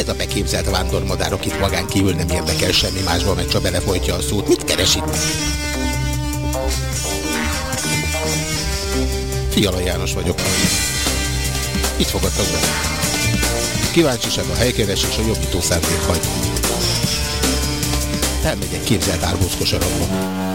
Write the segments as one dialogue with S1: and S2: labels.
S1: ez a beképzelt vándormadár, akit magán kívül nem érdekel semmi másban, mert csak belefolytja a szót? Mit keres itt? Fiala János vagyok. Itt fogadtak be. Kíváncsiság a helykeresés a jobbító szándék hagy. Elmegyek képzelt árbózkos arabba.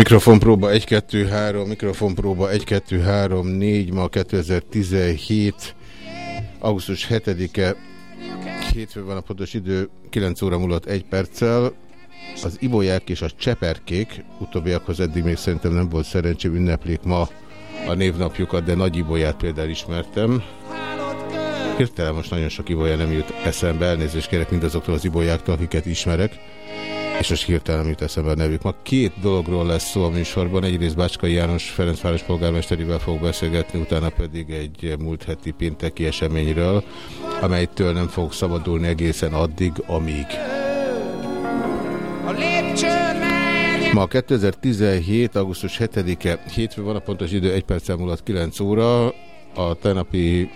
S1: Mikrofonpróba 1, 2, 3, mikrofonpróba 1, 2, 3, 4, ma 2017, augusztus 7-e, hétfő van a pontos idő, 9 óra múlott 1 perccel. Az ibolyák és a cseperkék, utóbbiakhoz eddig még szerintem nem volt szerencsém, ünneplik ma a névnapjukat, de nagy ibolyát például ismertem. Hirtelen most nagyon sok ibolya nem jut eszembe, elnézést kérek mindazoktól az ibolyáktól, akiket ismerek és most hirtelen jut eszembe a nevük. Ma két dologról lesz szó a műsorban. Egyrészt Bácskai János Ferencváros polgármesterével fog beszélgetni, utána pedig egy múlt heti pénteki eseményről, amelytől nem fog szabadulni egészen addig, amíg. Ma 2017. augusztus 7-e, hétfő van a pontos idő, egy perc múlott 9 óra. A tenapi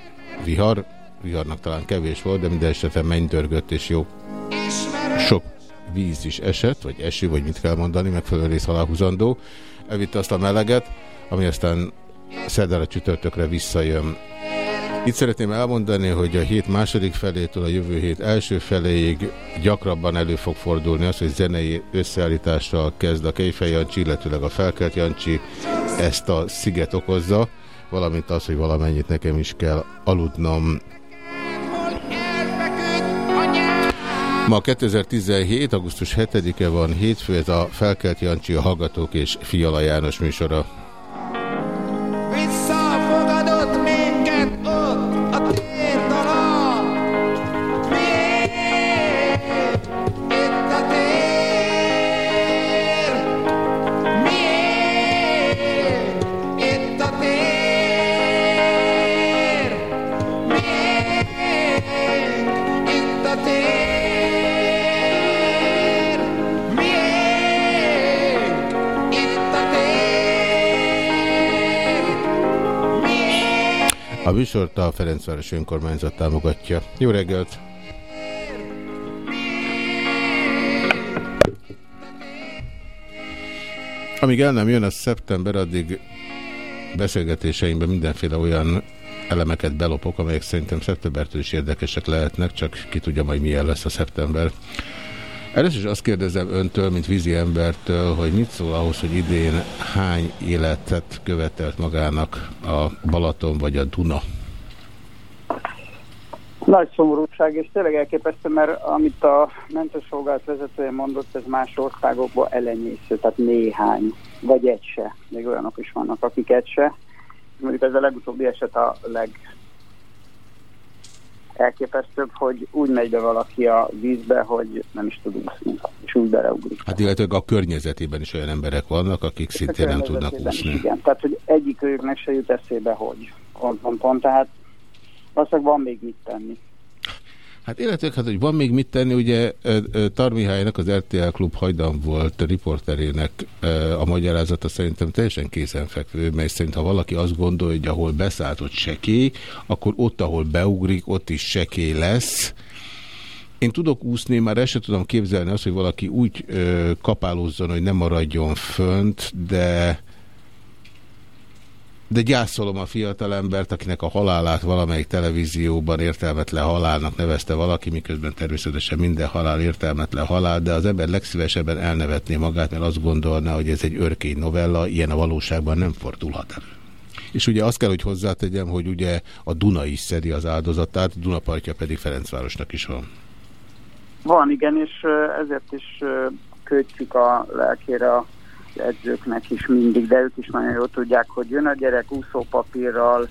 S1: vihar, viharnak talán kevés volt, de minden esetre mennydörgött és jó. Sok víz is esett, vagy eső, vagy mit kell mondani, megfelelő rész aláhúzandó. Elvitte azt a meleget, ami aztán szerdára csütörtökre visszajön. Itt szeretném elmondani, hogy a hét második felétől a jövő hét első feléig gyakrabban elő fog fordulni az, hogy zenei összeállítással kezd a Kejfej Jancsi, illetőleg a Felkelt Jancsi ezt a sziget okozza, valamint az, hogy valamennyit nekem is kell aludnom. Ma 2017. augusztus 7-e van hétfő, ez a Felkelt Jancsi, a Hallgatók és Fiala János műsora. A műsort a Ferencváros önkormányzat támogatja. Jó reggelt! Amíg el nem jön a szeptember, addig beszélgetéseimben mindenféle olyan elemeket belopok, amelyek szerintem szeptembertől is érdekesek lehetnek, csak ki tudja majd milyen lesz a szeptember. Először is azt kérdezem öntől, mint vízi embertől, hogy mit szól ahhoz, hogy idén hány életet követelt magának a Balaton vagy a Duna?
S2: Nagy szomorúság, és tényleg elképesztő, mert amit a mentőszolgálat vezetője mondott, ez más országokban elenyésző, tehát néhány, vagy egy se. Még olyanok is vannak, akik egy se. Mondjuk ez a legutóbbi eset a leg elképesztőbb, hogy úgy megy be valaki a vízbe, hogy nem is tud úszni, és úgy beleugrik.
S1: Hát illetve a környezetében is olyan emberek vannak, akik szintén nem tudnak úszni.
S2: Igen, tehát hogy egyik őknek se jut eszébe, hogy pont, pont, pont, tehát valószínűleg van még mit tenni.
S1: Hát illetve, hát, hogy van még mit tenni, ugye Tarmihálynak az RTL Klub hajdan volt riporterének a magyarázata szerintem teljesen kézenfekvő, mert szerint ha valaki azt gondolja, hogy ahol beszállt, ott sekély, akkor ott, ahol beugrik, ott is sekély lesz. Én tudok úszni, már el sem tudom képzelni azt, hogy valaki úgy ö, kapálózzon, hogy nem maradjon fönt, de de gyászolom a fiatalembert, akinek a halálát valamelyik televízióban értelmetlen halálnak nevezte valaki, miközben természetesen minden halál értelmetlen halál, de az ember legszívesebben elnevetné magát, mert azt gondolná, hogy ez egy örkény novella, ilyen a valóságban nem fordulhat elő. És ugye azt kell, hogy hozzátegyem, hogy ugye a Duna is szedi az áldozatát, Dunapartja pedig Ferencvárosnak is van.
S2: Van, igen, és ezért is kötjük a lelkére a edzőknek is mindig, de ők is nagyon jól tudják, hogy jön a gyerek úszópapírral,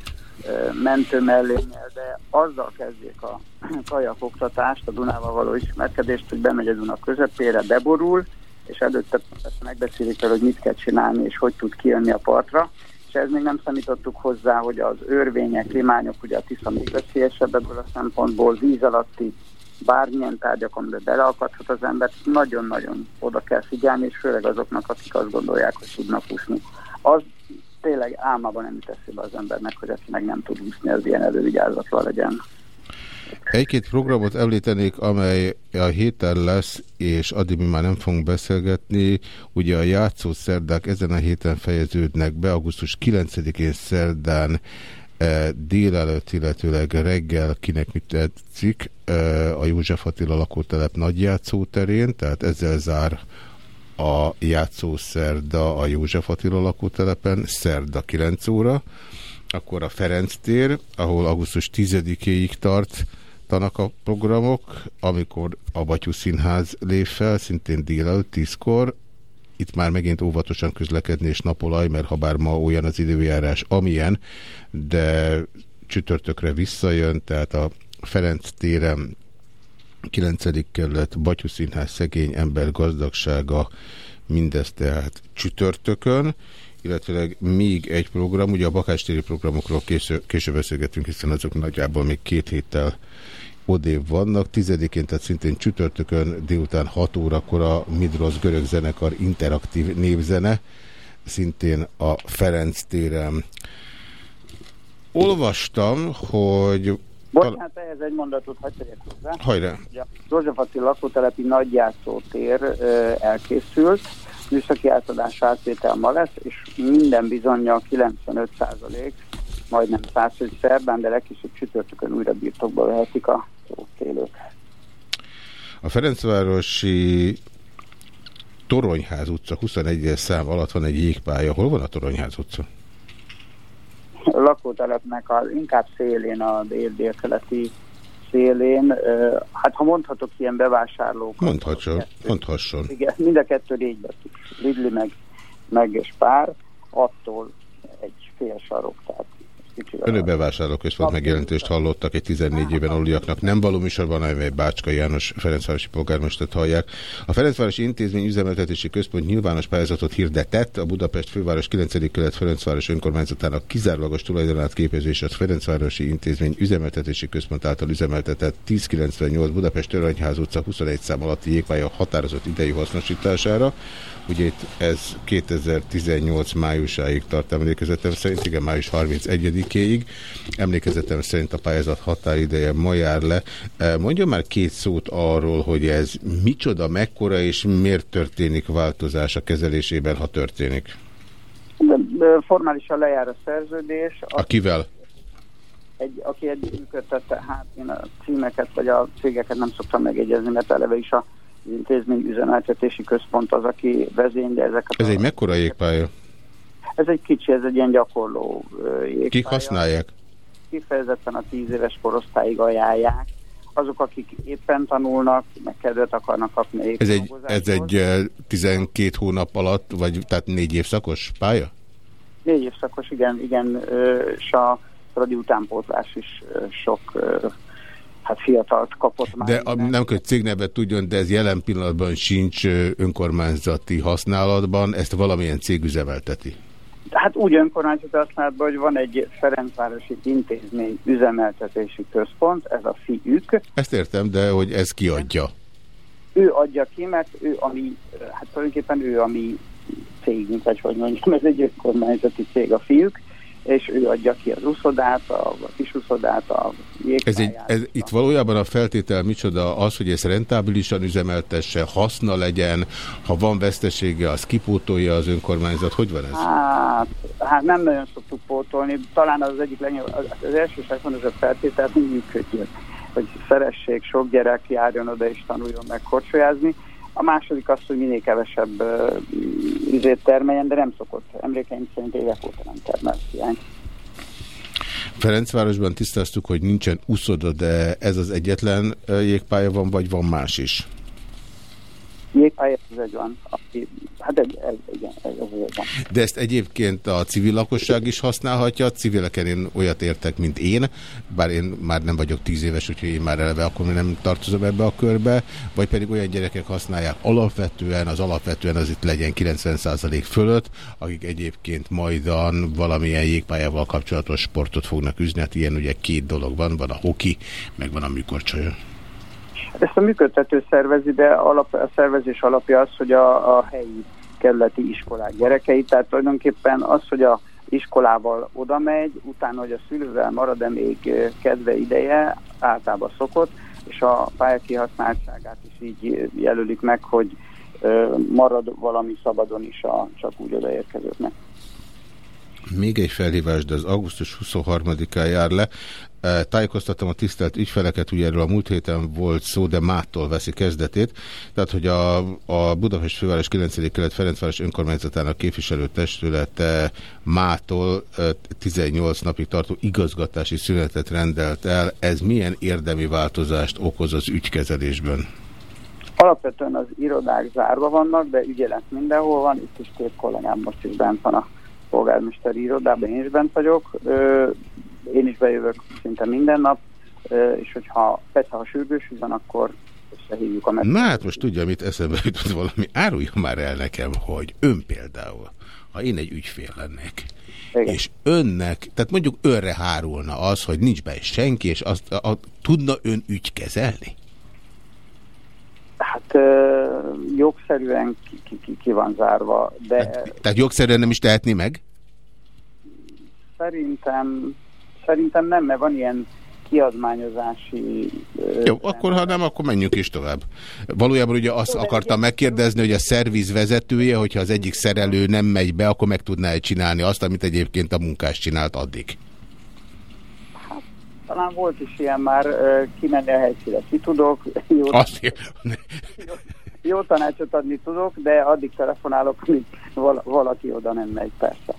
S2: mentő mellényel, de azzal kezdjék a kajakoktatást, a Dunával való ismerkedést, hogy bemegy a Duna közepére, beborul, és előtte megbeszélik el, hogy mit kell csinálni, és hogy tud kijönni a partra, És ez még nem számítottuk hozzá, hogy az örvények, limányok, ugye a Tisza még veszélyesebb ebből a szempontból, víz alatti bármilyen tárgyakon, de beleakadhat az ember, nagyon-nagyon oda kell figyelni, és főleg azoknak, akik azt gondolják, hogy tudnak úszni. Az tényleg álmában nem teszi be az embernek, hogy aki meg nem tud úszni, az ilyen elővigyázatva legyen.
S1: Egy-két programot említenék, amely a héten lesz, és addig mi már nem fogunk beszélgetni. Ugye a játszószerdák ezen a héten fejeződnek be, augusztus 9-én szerdán délelőtt, illetőleg reggel, kinek mit tetszik, a József Attila lakótelep nagyjátszóterén, tehát ezzel zár a játszószerda a József Attila lakótelepen, szerda 9 óra, akkor a Ferenc tér, ahol augusztus 10-éig tart, tartanak a programok, amikor a Batyú Színház lép fel, szintén délelőtt, tízkor, itt már megint óvatosan közlekedni és napolaj, mert ha bár ma olyan az időjárás, amilyen, de csütörtökre visszajön, tehát a Ferenc téren 9. kerület Batyú Színház szegény ember gazdagsága, mindez tehát csütörtökön, illetve még egy program, ugye a bakástéri programokról később, később beszélgetünk, hiszen azok nagyjából még két héttel odév vannak. Tizedikén, tehát szintén csütörtökön délután 6 órakor a Midros görög zenekar interaktív névzene, szintén a Ferenc téren. Olvastam, hogy...
S2: Bocsánat, ehhez egy mondatot hagyj tegyek hozzá.
S1: Hajrá!
S2: A Józsefati lakótelepi nagyjátszótér elkészült, műszaki átadás átvétel ma lesz, és minden bizonyja 95 százalék, majdnem 100, hogy szerdán, de legkisebb csütörtökön újra birtokba vehetik a ott élők.
S1: A Ferencvárosi Toronyház utca 21 szám alatt van egy jégpálya. Hol van a Toronyház utca?
S2: A lakótelepnek az inkább szélén, a dél-délkeleti szélén. Hát ha mondhatok ilyen bevásárlók.
S1: Mondhasson, mondhasson.
S2: Igen, mind a kettő légyvetű. Lidli meg, meg Spár, attól egy fél sarok, tehát
S1: Önök bevásárlóközpont megjelentést hallottak egy 14 éven aluliaknak nem való műsorban, amely Bácska János Ferencvárosi polgármestert hallják. A Ferencvárosi Intézmény Üzemeltetési Központ nyilvános pályázatot hirdetett a Budapest főváros 9. kelet Ferencváros önkormányzatának kizárólagos tulajdonát képező és a Ferencvárosi Intézmény Üzemeltetési Központ által üzemeltetett 1098 Budapest Törvényház utca 21 szám alatti jégpálya határozott idejű hasznosítására. Ugye itt ez 2018 májusáig tart emlékezetem szerint, igen, május 31-éig. Emlékezetem szerint a pályázat határideje ma jár le. E, mondjon már két szót arról, hogy ez micsoda, mekkora és miért történik változás a kezelésében, ha történik?
S2: Formálisan lejár a szerződés.
S1: A kivel?
S2: Egy, aki egy működtette, hát én a címeket vagy a cégeket nem szoktam megegyezni, mert eleve is a intézmény üzemeltetési központ az, aki vezényli ezeket.
S1: Ez a... egy mekkora jégpálya?
S2: Ez egy kicsi, ez egy ilyen gyakorló jégpálya.
S1: Kik használják?
S2: Kifejezetten a tíz éves korosztályig ajánlják. Azok, akik éppen tanulnak, meg kedvet akarnak kapni.
S1: Ez egy, ez egy 12 hónap alatt, vagy tehát négy évszakos pálya?
S2: Négy évszakos, igen, igen, és a radi utánpótlás is sok hát fiatalt kapott már.
S1: De a, nem kell cégnevet tudjon, de ez jelen pillanatban sincs önkormányzati használatban, ezt valamilyen cég üzemelteti.
S2: Hát úgy önkormányzati használatban, hogy van egy Ferencvárosi Intézmény üzemeltetési központ, ez a FIÜK.
S1: Ezt értem, de hogy ez kiadja?
S2: Ő adja ki, mert ő ami, hát tulajdonképpen ő a mi cégünk, vagy hogy mondjam, ez egy önkormányzati cég a fiúk, és ő adja ki az úszodát, a kis úszodát, a
S1: ez egy, ez, Itt valójában a feltétel micsoda az, hogy ez rentábilisan üzemeltesse, haszna legyen, ha van vesztesége, az kipótolja az önkormányzat. Hogy van ez?
S2: Hát, hát nem nagyon szoktuk pótolni. Talán az egyik legnagyobb, az első ez a feltétel, hogy működjön. Hogy szeressék, sok gyerek járjon oda és tanuljon meg korcsolyázni. A második az, hogy minél kevesebb uh, termeljen, de nem szokott. Emlékeim szerint évek óta nem termel hiány.
S1: Ferencvárosban tisztáztuk, hogy nincsen uszoda, de ez az egyetlen jégpálya van, vagy van más is?
S2: Jégpálya ez egy van, aki, hát egy, ez, igen, ez, ez egy van.
S1: De ezt egyébként a civil lakosság is használhatja, civileken én olyat értek, mint én, bár én már nem vagyok tíz éves, úgyhogy én már eleve akkor nem tartozom ebbe a körbe, vagy pedig olyan gyerekek használják alapvetően, az alapvetően az itt legyen 90% fölött, akik egyébként majdan valamilyen jégpályával kapcsolatos sportot fognak üzni, hát ilyen ugye két dolog van, van a hoki, meg van a műkorcsolya.
S2: Ezt a működtető szervezi, de alap, a szervezés alapja az, hogy a, a helyi kerületi iskolák gyerekei, tehát tulajdonképpen az, hogy a iskolával oda megy, utána, hogy a szülővel marad-e még kedve ideje, általában szokott, és a pályakihasználtságát is így jelölik meg, hogy marad valami szabadon is a csak úgy odaérkezőknek.
S1: Még egy felhívás, de az augusztus 23-án jár le. Tájékoztattam a tisztelt ügyfeleket, ugye erről a múlt héten volt szó, de mától veszi kezdetét. Tehát, hogy a, a Budapest főváros 9. kelet Ferencváros önkormányzatának képviselőtestülete mától 18 napig tartó igazgatási szünetet rendelt el. Ez milyen érdemi változást okoz az ügykezelésben?
S2: Alapvetően az irodák zárva vannak, de ügyelet mindenhol van, itt is két kollégám most is bent van a polgármesteri irodában, én is bent vagyok én is bejövök szinte minden nap, és hogyha persze, ha sürgős van, akkor összehívjuk a
S1: Na hát most tudja, mit eszembe jutott valami. Árulja már el nekem, hogy ön például, ha én egy ügyfél lennék, Igen. és önnek, tehát mondjuk önre hárulna az, hogy nincs be senki, és azt a, a, tudna ön ügykezelni?
S2: Hát ö, jogszerűen ki, ki, ki, ki van zárva, de...
S1: Tehát, tehát jogszerűen nem is tehetni meg?
S2: Szerintem Szerintem nem, mert van ilyen kiadmányozási...
S1: Jó, akkor ha nem, akkor menjünk is tovább. Valójában ugye azt akartam megkérdezni, hogy a szerviz vezetője, hogyha az egyik szerelő nem megy be, akkor meg tudná -e csinálni azt, amit egyébként a munkás csinált addig?
S2: Hát, talán volt is ilyen már, kimenni a helyszíre ki tudok. Jó, azt jó, jó tanácsot adni tudok, de addig telefonálok, amíg valaki oda nem megy, persze.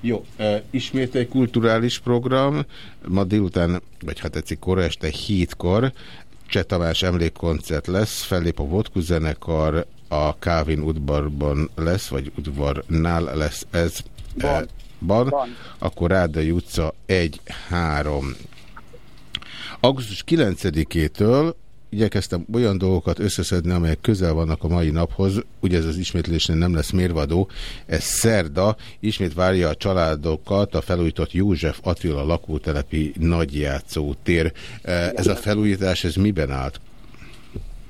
S1: Jó, e, ismét egy kulturális program, ma délután, vagy ha tetszik, kora este hétkor, Cseh Tamás emlékkoncert lesz, fellép a Vodku zenekar, a Kávin udvarban lesz, vagy udvarnál lesz ez. Ban. ban. ban. Akkor Rádai utca 1-3. Augusztus 9-től igyekeztem olyan dolgokat összeszedni, amelyek közel vannak a mai naphoz, ugye ez az ismétlésnél nem lesz mérvadó, ez szerda, ismét várja a családokat a felújított József Attila lakótelepi nagyjátszótér. E, ez a felújítás, ez miben állt?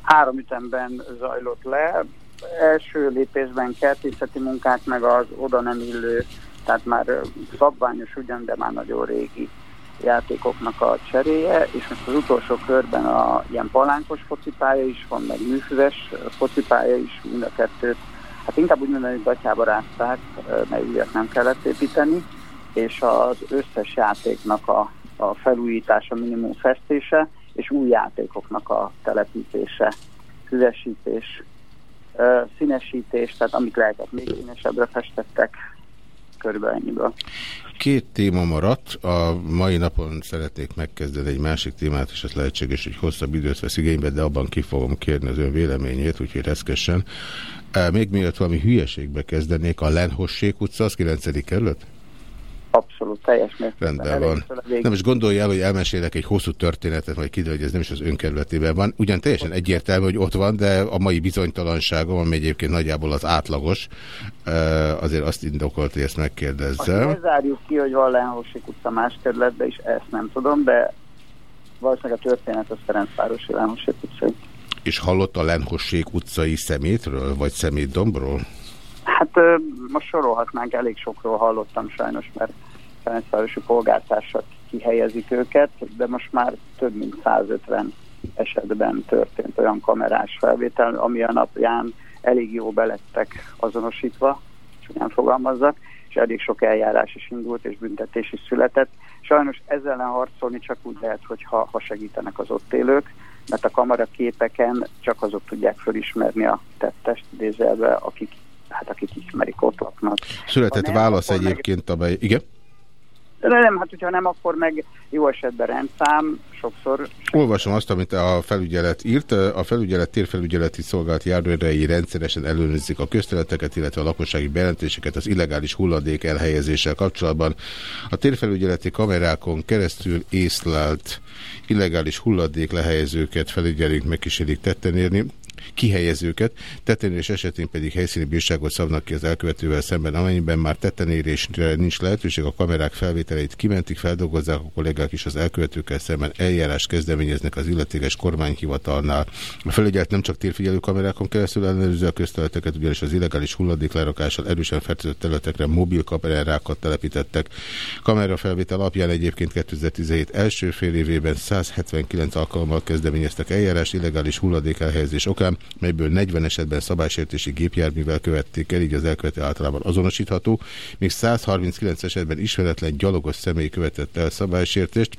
S2: Három ütemben zajlott le. Első lépésben kertészeti munkák, meg az oda nem illő, tehát már szabványos ugyan, de már nagyon régi játékoknak a cseréje, és most az utolsó körben a ilyen palánkos focipálya is van, meg műfüves focipálya is, mind a kettőt. Hát inkább úgy mondani, hogy gatyába rázták, mert újat nem kellett építeni, és az összes játéknak a, a felújítása, minimum festése, és új játékoknak a telepítése, füvesítés, színesítés, tehát amit lehetett még színesebbre festettek, körülbelül ennyiből.
S1: Két téma maradt. A mai napon szeretnék megkezdeni egy másik témát, és ez lehetséges, hogy hosszabb időt vesz igénybe, de abban ki fogom kérni az ön véleményét, úgyhogy reszkessen. Még mielőtt valami hülyeségbe kezdenék, a Lenhossék utca, az 9. kerület?
S2: Abszolút, teljes mértékben.
S1: Rendben van. Nem is gondolja el, hogy elmesélek egy hosszú történetet, majd kiderül, hogy ez nem is az önkerületében van. Ugyan teljesen egyértelmű, hogy ott van, de a mai bizonytalanságom, ami egyébként nagyjából az átlagos, azért azt indokolt, hogy ezt megkérdezzem.
S2: Ne zárjuk ki, hogy van Lenhósik utca más kerületben is, ezt nem tudom, de valószínűleg a történet az Ferencvárosi Lenhósik utcai.
S1: És hallott a Lenhossék utcai szemétről, vagy szemétdombról?
S2: Hát most sorolhatnánk, elég sokról hallottam sajnos, mert Ferencvárosi polgártársak kihelyezik őket, de most már több mint 150 esetben történt olyan kamerás felvétel, ami a napján elég jó belettek azonosítva, nem fogalmazzak, és elég sok eljárás is indult, és büntetés is született. Sajnos ezzel ellen harcolni csak úgy lehet, hogyha ha segítenek az ott élők, mert a kamera képeken csak azok tudják fölismerni a tettest idézelve, akik hát akik ismerik, ott laknak.
S1: Született válasz egyébként, meg... amely... Igen?
S2: De nem, hát hogyha nem, akkor meg jó esetben rendszám, sokszor...
S1: Olvasom azt, amit a felügyelet írt. A felügyelet térfelügyeleti szolgált járőrei rendszeresen ellenőrzik a közteleteket, illetve a lakossági bejelentéseket az illegális hulladék elhelyezéssel kapcsolatban. A térfelügyeleti kamerákon keresztül észlelt illegális hulladék lehelyezőket felügyelik, megkísérik tetten érni kihelyezőket, tettenérés esetén pedig helyszíni bírságot szabnak ki az elkövetővel szemben, amennyiben már tettenérésre nincs lehetőség, a kamerák felvételeit kimentik, feldolgozzák, a kollégák is az elkövetőkkel szemben eljárást kezdeményeznek az illetékes kormányhivatalnál. A felügyelet nem csak térfigyelő kamerákon keresztül ellenőrzi a közteleteket, ugyanis az illegális hulladék lerakással erősen fertőzött területekre mobil kamerákat telepítettek. Kamerafelvétel alapján egyébként 2017 első fél évében 179 alkalommal kezdeményeztek eljárás illegális hulladék elhelyezés okán, után, melyből 40 esetben szabálysértési gépjárművel követték el, így az elkövető általában azonosítható, még 139 esetben ismeretlen gyalogos személy követett el szabálysértést,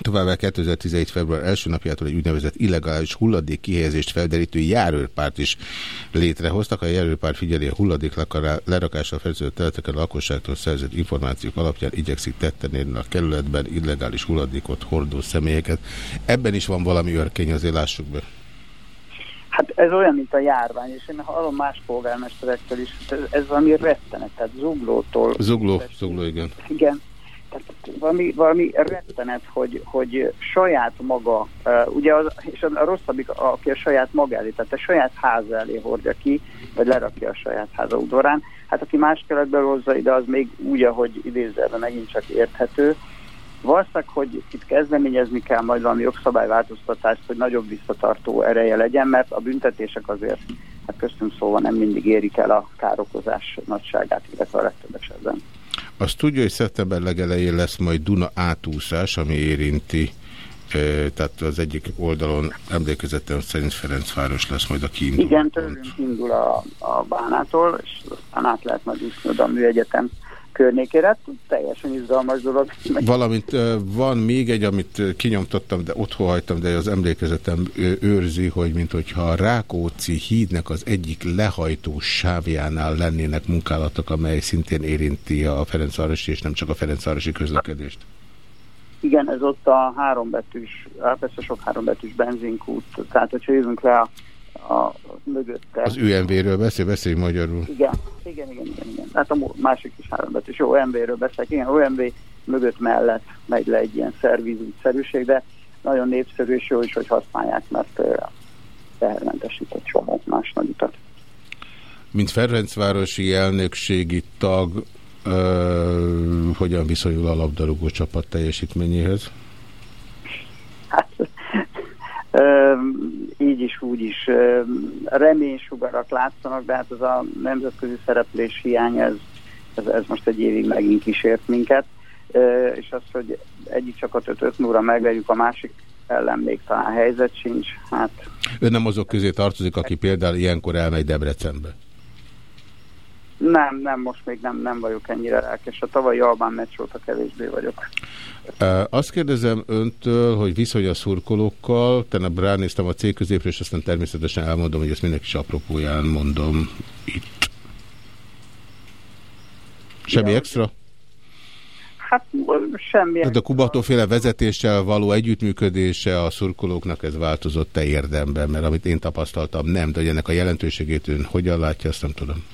S1: Továbbá 2017. február első napjától egy úgynevezett illegális hulladék kihelyezést felderítő járőrpárt is létrehoztak. A járőrpárt figyeli a hulladék lerakással felződött területeken a lakosságtól szerzett információk alapján igyekszik tetten érni a kerületben illegális hulladékot hordó személyeket. Ebben is van valami örkény, azért lássuk be.
S2: Hát ez olyan, mint a járvány, és én hallom más polgármesterektől is, ez, ez valami rettenet, tehát zuglótól.
S1: Zugló, zugló, igen.
S2: Igen, tehát valami, valami rettenet, hogy, hogy saját maga, uh, ugye az, és a rosszabbik, aki a saját maga elé, tehát a saját háza elé hordja ki, vagy lerakja a saját háza udvarán, hát aki más keletből hozza ide, az még úgy, ahogy idézve megint csak érthető, Valószínűleg, hogy itt kezdeményezni kell majd valami jogszabályváltoztatást, hogy nagyobb visszatartó ereje legyen, mert a büntetések azért, hát köztünk szóval nem mindig érik el a károkozás nagyságát, illetve a legtöbb esetben.
S1: Azt tudja, hogy szeptember legelején lesz majd Duna átúszás, ami érinti tehát az egyik oldalon emlékezetem szerint Ferencváros lesz majd a kiinduló
S2: Igen, tőlünk indul a, a bánától, és aztán át lehet majd úszni oda a műegyetem környékére, hát teljesen izgalmas dolog.
S1: Valamint van még egy, amit kinyomtattam, de otthon hagytam, de az emlékezetem őrzi, hogy mint hogyha a Rákóczi hídnek az egyik lehajtó sávjánál lennének munkálatok, amely szintén érinti a Ferencvárosi és nem csak a Ferencvárosi közlekedést.
S2: Igen, ez ott a hárombetűs, persze sok hárombetűs benzinkút, tehát hogyha jövünk le a a mögötte.
S1: Az UMV-ről beszél, beszélj magyarul.
S2: Igen, igen, igen, igen. igen. Hát a másik is hárombetűs. Jó, OMV-ről beszélek. Igen, OMV mögött mellett megy le egy ilyen szervizútszerűség, de nagyon népszerű és jó is, hogy használják, mert tehermentesít egy csomó más nagy utat.
S1: Mint Ferencvárosi elnökségi tag, uh, hogyan viszonyul a labdarúgó csapat teljesítményéhez?
S2: Hát így is, úgy is reménysugarak látszanak, de hát ez a nemzetközi szereplés hiány, ez, ez, ez most egy évig megint kísért minket, és az, hogy egyik csapatot 5 óra megverjük, a másik ellen még talán helyzet sincs, hát...
S1: Ön nem azok közé tartozik, aki például ilyenkor elmegy Debrecenbe?
S2: Nem, nem, most még nem, nem vagyok ennyire lelkes. A tavalyi Albán meccs óta kevésbé vagyok.
S1: Azt kérdezem öntől, hogy viszony a szurkolókkal, tegnap ránéztem a cég középre, és aztán természetesen elmondom, hogy ezt mindenki is apropóján mondom itt. Semmi ja. extra?
S2: Hát semmi.
S1: Tehát a Kubatóféle vezetéssel való együttműködése a szurkolóknak ez változott te érdemben, mert amit én tapasztaltam nem, de hogy ennek a jelentőségét ön hogyan látja, azt nem tudom.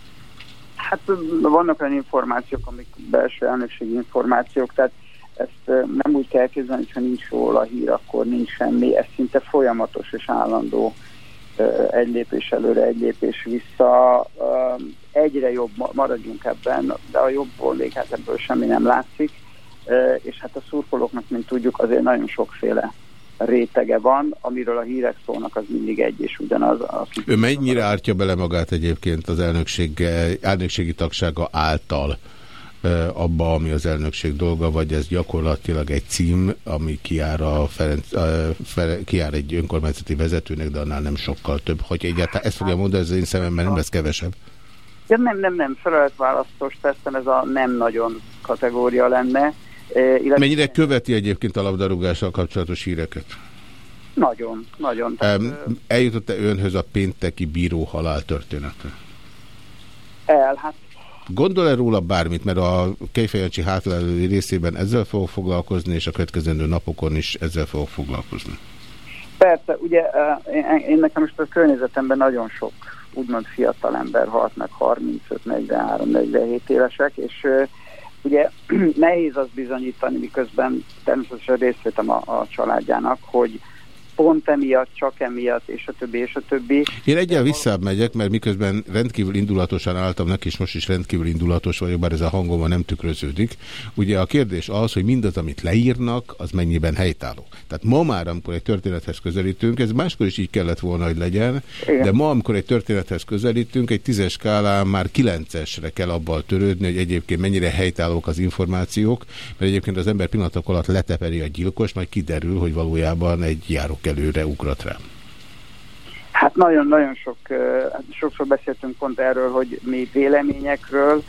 S2: Hát vannak olyan információk, amik belső elnökségi információk, tehát ezt nem úgy kell képzelni, hogyha nincs róla hír, akkor nincs semmi. Ez szinte folyamatos és állandó egy lépés előre, egy lépés vissza. Egyre jobb, maradjunk ebben, de a jobbból még hát ebből semmi nem látszik. És hát a szurkolóknak, mint tudjuk, azért nagyon sokféle rétege van, amiről a hírek szólnak, az mindig egy és ugyanaz.
S1: Ő mennyire ártja bele magát egyébként az elnökség, elnökségi tagsága által abba, ami az elnökség dolga, vagy ez gyakorlatilag egy cím, ami kiár, a Ferenc, kiár egy önkormányzati vezetőnek, de annál nem sokkal több. Hogy egyáltalán ezt fogja mondani, ez az én szememben nem lesz kevesebb.
S2: Ja, nem, nem, nem, feleletválasztós teszem, ez a nem nagyon kategória lenne.
S1: Illetve... Mennyire követi egyébként a labdarúgással kapcsolatos híreket?
S2: Nagyon, nagyon.
S1: Eljutott-e önhöz a pénteki bíró halál története?
S2: El, hát
S1: Gondol-e róla bármit, mert a Kejfejancsi hátlelői részében ezzel fogok foglalkozni, és a következő napokon is ezzel fogok foglalkozni?
S2: Persze, ugye én nekem most a környezetemben nagyon sok úgymond fiatal ember halt meg 35, 43, 47 évesek, és ugye nehéz az bizonyítani, miközben természetesen részt vettem a, a családjának, hogy pont emiatt, csak emiatt, és a többi, és a többi.
S1: Én egyen visszább megyek, mert miközben rendkívül indulatosan álltam neki, és most is rendkívül indulatos vagyok, bár ez a hangomban nem tükröződik. Ugye a kérdés az, hogy mindaz, amit leírnak, az mennyiben helytálló. Tehát ma már, amikor egy történethez közelítünk, ez máskor is így kellett volna, hogy legyen, Igen. de ma, amikor egy történethez közelítünk, egy tízes skálán már kilencesre kell abban törődni, hogy egyébként mennyire helytállók az információk, mert egyébként az ember pillanatok alatt leteperi a gyilkos, majd kiderül, hogy valójában egy járók előre ugrat rá?
S2: Hát nagyon-nagyon sok, sokszor beszéltünk pont erről, hogy mi véleményekről,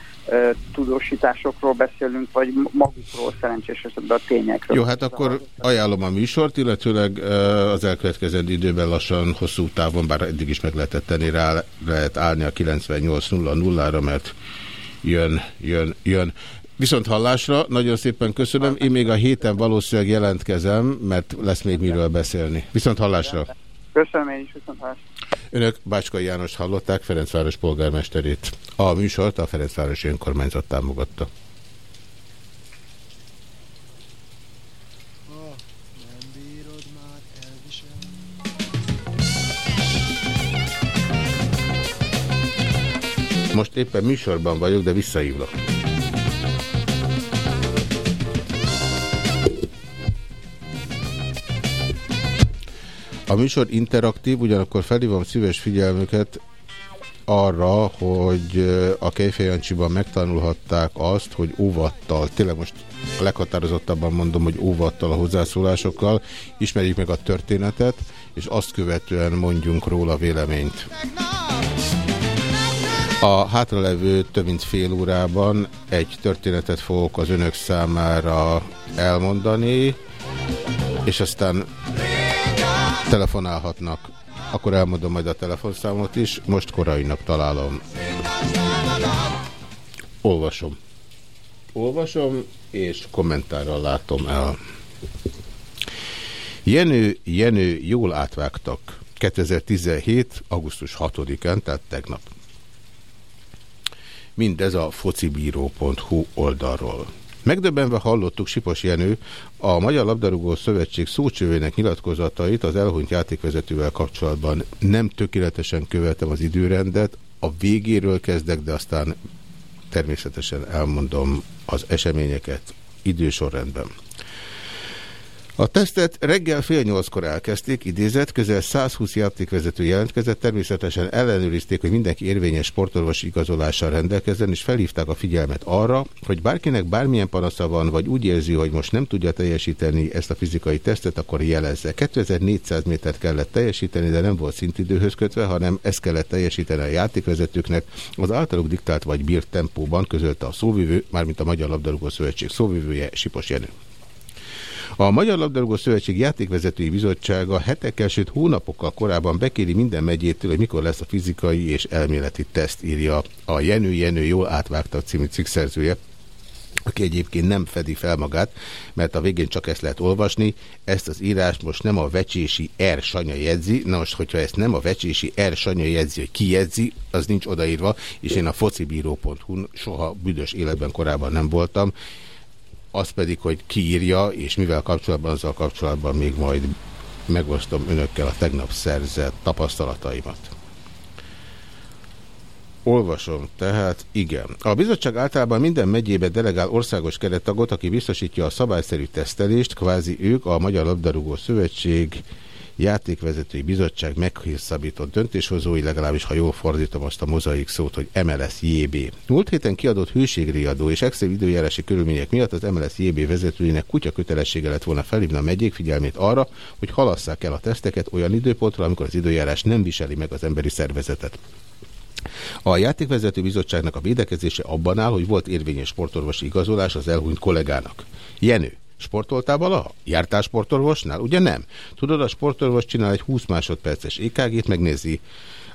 S2: tudósításokról beszélünk, vagy magukról szerencsés esetben a tényekről.
S1: Jó, hát akkor ajánlom a műsort, illetőleg az elkövetkező időben lassan, hosszú távon, bár eddig is meg lehetett tenni, rá lehet állni a 98.00-ra, mert jön, jön, jön. Viszont hallásra, nagyon szépen köszönöm. Én még a héten valószínűleg jelentkezem, mert lesz még miről beszélni. Viszont hallásra.
S2: Köszönöm én is, viszont hallásra.
S1: Önök Bácskai János hallották, Ferencváros polgármesterét. A műsort a Ferencvárosi Önkormányzat támogatta. Most éppen műsorban vagyok, de visszaívlak. A műsor interaktív, ugyanakkor felhívom szíves figyelmüket arra, hogy a Kejfejancsiban megtanulhatták azt, hogy óvattal, tényleg most leghatározottabban mondom, hogy óvattal a hozzászólásokkal, ismerjük meg a történetet, és azt követően mondjunk róla véleményt. A hátralevő több mint fél órában egy történetet fogok az önök számára elmondani, és aztán telefonálhatnak. Akkor elmondom majd a telefonszámot is. Most korainak találom. Olvasom. Olvasom, és kommentárral látom el. Jenő, Jenő, jól átvágtak. 2017. augusztus 6-án, tehát tegnap. Mindez a focibíró.hu oldalról. Megdöbbenve hallottuk Sipos Jenő a Magyar Labdarúgó Szövetség szócsövének nyilatkozatait az elhunyt játékvezetővel kapcsolatban. Nem tökéletesen követem az időrendet, a végéről kezdek, de aztán természetesen elmondom az eseményeket idősorrendben. A tesztet reggel fél nyolckor elkezdték, idézett, közel 120 játékvezető jelentkezett, természetesen ellenőrizték, hogy mindenki érvényes sportolvasi igazolással rendelkezzen, és felhívták a figyelmet arra, hogy bárkinek bármilyen panasza van, vagy úgy érzi, hogy most nem tudja teljesíteni ezt a fizikai tesztet, akkor jelezze. 2400 métert kellett teljesíteni, de nem volt szintidőhöz kötve, hanem ezt kellett teljesíteni a játékvezetőknek az általuk diktált vagy bírt tempóban, közölte a szóvivő, mármint a Magyar Labdarúgó Szövetség szóvivője Sipos Jenő. A Magyar Labdarúgó Szövetség Játékvezetői Bizottsága hetekkel, sőt hónapokkal korábban bekéri minden megyétől, hogy mikor lesz a fizikai és elméleti teszt, írja a Jenő Jenő jól átvágta című cikkszerzője aki egyébként nem fedi fel magát, mert a végén csak ezt lehet olvasni. Ezt az írást most nem a vecsési R Sanya jegyzi. Na most, hogyha ezt nem a vecsési R Sanya jegyzi, hogy ki jegyzi, az nincs odaírva, és én a focibíró.hu soha büdös életben korábban nem voltam az pedig, hogy kiírja, és mivel kapcsolatban, azzal kapcsolatban még majd megosztom önökkel a tegnap szerzett tapasztalataimat. Olvasom, tehát igen. A bizottság általában minden megyébe delegál országos kerettagot, aki biztosítja a szabályszerű tesztelést, kvázi ők a Magyar Labdarúgó Szövetség játékvezetői bizottság meghosszabbított döntéshozói, legalábbis ha jól fordítom azt a mozaik szót, hogy MLS-JB. Múlt héten kiadott hőségriadó és extrém időjárási körülmények miatt az MLS-JB vezetőinek kutya kötelessége lett volna felhívni a megyék figyelmét arra, hogy halasszák el a teszteket olyan időpontra, amikor az időjárás nem viseli meg az emberi szervezetet. A játékvezető bizottságnak a védekezése abban áll, hogy volt érvényes sportorvosi igazolás az elhunyt kollégának. Jenő, Sportoltál valaha? Jártál sportorvosnál? Ugye nem? Tudod, a sportorvos csinál egy 20 másodperces EKG-t, megnézi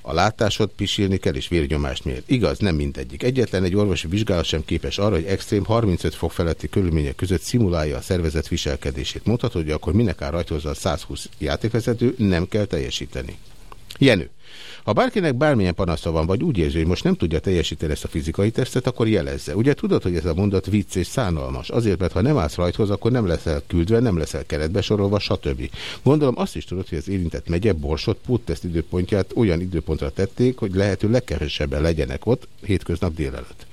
S1: A látásod pisilni kell és vérnyomást mér. Igaz, nem mindegyik. Egyetlen egy orvosi vizsgálat sem képes arra, hogy extrém 35 fok feletti körülmények között szimulálja a szervezet viselkedését. Mondhatod, hogy akkor minek áll rajtozza a 120 játékvezető, nem kell teljesíteni. Jenő. Ha bárkinek bármilyen panasza van, vagy úgy érzi, hogy most nem tudja teljesíteni ezt a fizikai tesztet, akkor jelezze. Ugye tudod, hogy ez a mondat vicc és szánalmas. Azért, mert ha nem állsz rajthoz, akkor nem leszel küldve, nem leszel keretbe sorolva, stb. Gondolom azt is tudod, hogy az érintett megye Borsot pótteszt időpontját olyan időpontra tették, hogy lehető legkevesebben legyenek ott hétköznap délelőtt.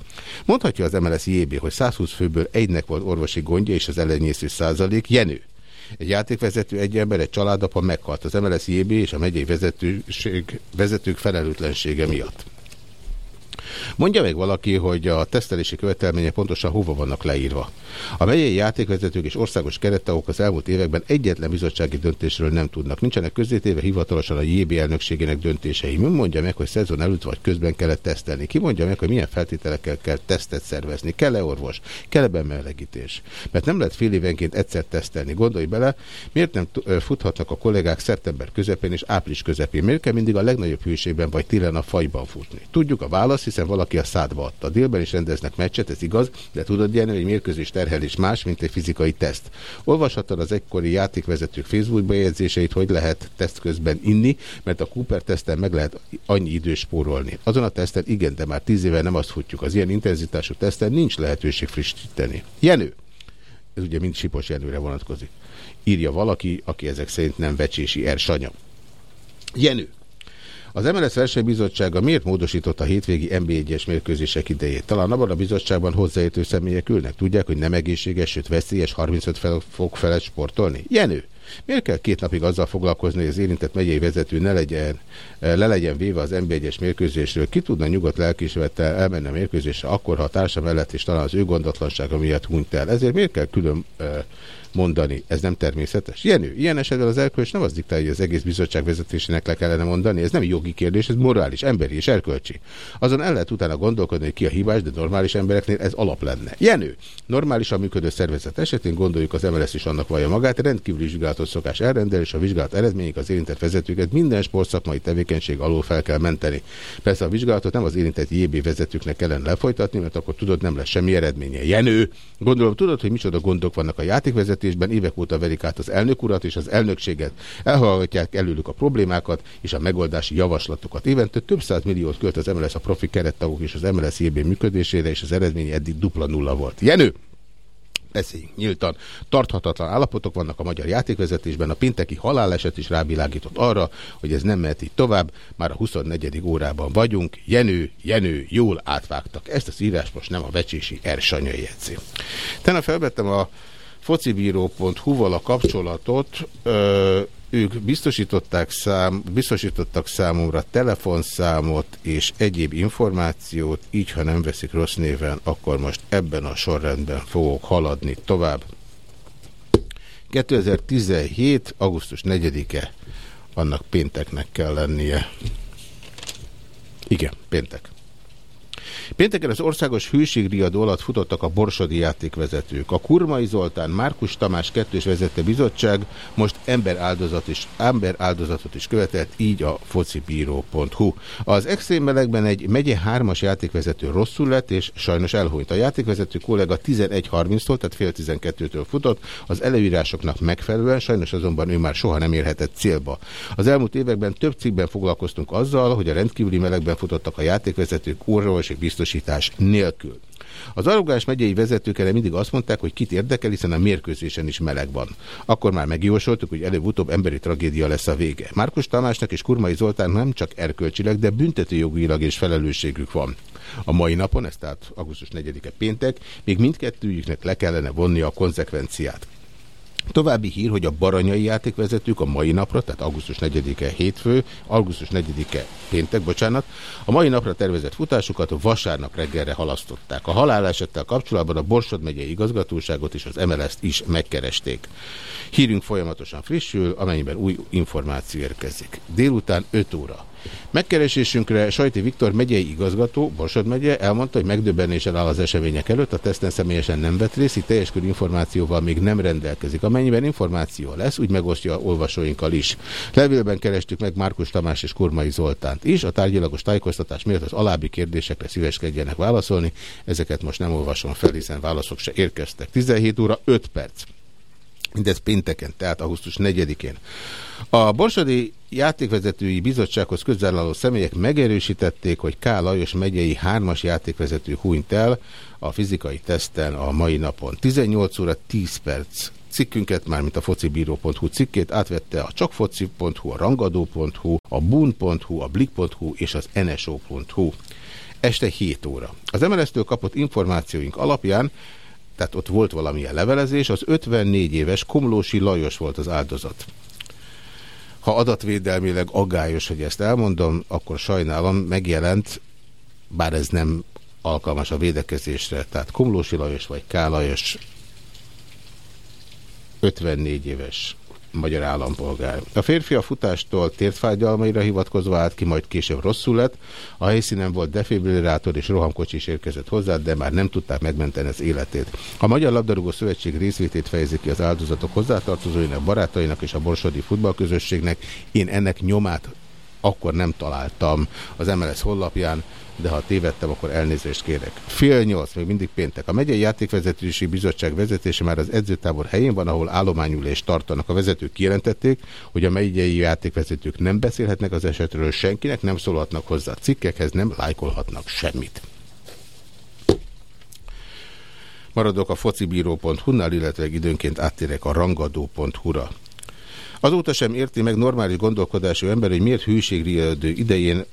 S1: Mondhatja az MLS JB, hogy 120 főből egynek volt orvosi gondja és az ellenyésző százalék, Jenő. Egy játékvezető, egy ember, egy családapa meghalt az MLS JB és a megyei vezetőség, vezetők felelőtlensége miatt. Mondja meg valaki, hogy a tesztelési követelmények pontosan hova vannak leírva. A megyei játékvezetők és országos kerettagok az elmúlt években egyetlen bizottsági döntésről nem tudnak. Nincsenek közzétéve hivatalosan a JB elnökségének döntései. Mi mondja meg, hogy szezon előtt vagy közben kellett tesztelni? Ki mondja meg, hogy milyen feltételekkel kell tesztet szervezni? Kell-e orvos? Kell-e bemelegítés? Mert nem lehet fél évenként egyszer tesztelni. Gondolj bele, miért nem futhatnak a kollégák szeptember közepén és április közepén? Miért kell mindig a legnagyobb hűségben vagy télen a fajban futni? Tudjuk a választ, hiszen valaki a szádba adta. Délben is rendeznek meccset, ez igaz, de tudod, Jenő, hogy mérkőzés terhelés más, mint egy fizikai teszt. Olvashattad az egykori játékvezetők Facebook bejegyzéseit, hogy lehet teszt közben inni, mert a Cooper teszten meg lehet annyi idős spórolni. Azon a teszten igen, de már tíz éve nem azt futjuk. Az ilyen intenzitású teszten nincs lehetőség frissíteni. Jenő! Ez ugye mind Sipos Jenőre vonatkozik. Írja valaki, aki ezek szerint nem vecsési ersanya. Jenő! Az MLS versenybizottsága miért módosított a hétvégi NB1-es mérkőzések idejét? Talán abban a bizottságban hozzáértő személyek ülnek. Tudják, hogy nem egészséges, sőt veszélyes 35 fok felett sportolni? Jenő! Miért kell két napig azzal foglalkozni, hogy az érintett megyei vezető ne legyen, eh, le legyen véve az NB1-es mérkőzésről? Ki tudna nyugodt lelkismerettel elmenni a mérkőzésre akkor, ha a társa mellett is talán az ő gondatlansága miatt hunyt el? Ezért miért kell külön uh, mondani. Ez nem természetes. Jenő, ilyen esetben az erkölcs nem az diktálja, hogy az egész bizottság vezetésének le kellene mondani. Ez nem jogi kérdés, ez morális, emberi és erkölcsi. Azon el lehet utána gondolkodni, hogy ki a hibás, de normális embereknél ez alap lenne. Jenő, normálisan működő szervezet esetén gondoljuk az MLS is annak vallja magát, rendkívüli vizsgálatot szokás elrendelni, és a vizsgálat eredmények az érintett vezetőket minden sportszakmai tevékenység alól fel kell menteni. Persze a vizsgálatot nem az érintett JB vezetőknek kellene lefolytatni, mert akkor tudod, nem lesz semmi eredménye. Jenő, gondolom tudod, hogy micsoda gondok vannak a játékvezető vezetésben évek óta verik át az elnök urat és az elnökséget. Elhallgatják előlük a problémákat és a megoldási javaslatokat. Évente több száz milliót költ az MLS a profi kerettagok és az MLS JB működésére, és az eredmény eddig dupla nulla volt. Jenő! beszéljünk nyíltan. Tarthatatlan állapotok vannak a magyar játékvezetésben, a pinteki haláleset is rávilágított arra, hogy ez nem mehet így tovább, már a 24. órában vagyunk, Jenő, Jenő, jól átvágtak. Ezt az írás most nem a vecsési ersanyai jegyzi. Tenne felvettem a focibíró.hu-val a kapcsolatot, ö, ők biztosították szám, biztosítottak számomra telefonszámot és egyéb információt, így ha nem veszik rossz néven, akkor most ebben a sorrendben fogok haladni tovább. 2017. augusztus 4-e, annak pénteknek kell lennie. Igen, péntek. Pénteken az országos hűségriadó alatt futottak a borsodi játékvezetők. A Kurmai Zoltán, Márkus Tamás kettős vezette bizottság most ember, áldozat is, ember áldozatot is követett, így a focibíró.hu. Az extrém melegben egy megye hármas játékvezető rosszul lett, és sajnos elhúnyt. A játékvezető kollega 11.30-tól, tehát fél 12-től futott, az előírásoknak megfelelően, sajnos azonban ő már soha nem érhetett célba. Az elmúlt években több cikkben foglalkoztunk azzal, hogy a rendkívüli melegben futottak a játékvezetők orvosi biztosítás nélkül. Az Arogás megyei vezetők erre mindig azt mondták, hogy kit érdekel, hiszen a mérkőzésen is meleg van. Akkor már megjósoltuk, hogy előbb-utóbb emberi tragédia lesz a vége. Márkus Tamásnak és Kurmai Zoltán nem csak erkölcsileg, de büntetőjogilag is felelősségük van. A mai napon, ez tehát augusztus 4-e péntek, még mindkettőjüknek le kellene vonni a konzekvenciát. További hír, hogy a baranyai játékvezetők a mai napra, tehát augusztus 4-e hétfő, augusztus 4-e péntek, bocsánat, a mai napra tervezett futásukat vasárnap reggelre halasztották. A halálesettel kapcsolatban a Borsod megyei igazgatóságot és az MLS-t is megkeresték. Hírünk folyamatosan frissül, amennyiben új információ érkezik. Délután 5 óra. Megkeresésünkre Sajti Viktor megyei igazgató, Borsod megye elmondta, hogy megdöbbenéssel áll az események előtt, a teszten személyesen nem vett részt, így teljes körű információval még nem rendelkezik. Amennyiben információ lesz, úgy megosztja olvasóinkkal is. Levélben kerestük meg Márkus Tamás és Kormai Zoltánt is, a tárgyilagos tájékoztatás miatt az alábbi kérdésekre szíveskedjenek válaszolni. Ezeket most nem olvasom fel, hiszen válaszok se érkeztek. 17 óra 5 perc. Mindez pénteken, tehát augusztus 4-én. A Borsodi Játékvezetői Bizottsághoz közelálló személyek megerősítették, hogy K. Lajos megyei hármas játékvezető hunyt el a fizikai teszten a mai napon. 18 óra 10 perc cikkünket, mármint a focibíró.hu cikkét átvette a csakfoci.hu, a rangadó.hu, a bun.hu, a blik.hu és az nso.hu. Este 7 óra. Az MLS-től kapott információink alapján tehát ott volt valamilyen levelezés, az 54 éves Komlósi Lajos volt az áldozat. Ha adatvédelmileg aggályos, hogy ezt elmondom, akkor sajnálom, megjelent, bár ez nem alkalmas a védekezésre, tehát Komlósi Lajos vagy K. Lajos 54 éves magyar állampolgár. A férfi a futástól tértfájdalmaira hivatkozva állt ki, majd később rosszul lett. A helyszínen volt defibrillátor és rohamkocsi is érkezett hozzá, de már nem tudták megmenteni az életét. A Magyar Labdarúgó Szövetség részvétét fejezi ki az áldozatok hozzátartozóinak, barátainak és a borsodi futballközösségnek. Én ennek nyomát akkor nem találtam az MLS honlapján, de ha tévedtem, akkor elnézést kérek. Fél nyolc, még mindig péntek. A megyei játékvezetési bizottság vezetése már az edzőtábor helyén van, ahol állományülést tartanak. A vezetők kijelentették, hogy a megyei játékvezetők nem beszélhetnek az esetről senkinek, nem szólhatnak hozzá cikkekhez, nem lájkolhatnak semmit. Maradok a focibíró.hu-nál, illetve időnként áttérek a rangadó.hu-ra. Azóta sem érti meg normális gondolkodású ember, hogy miért hűségriadő idején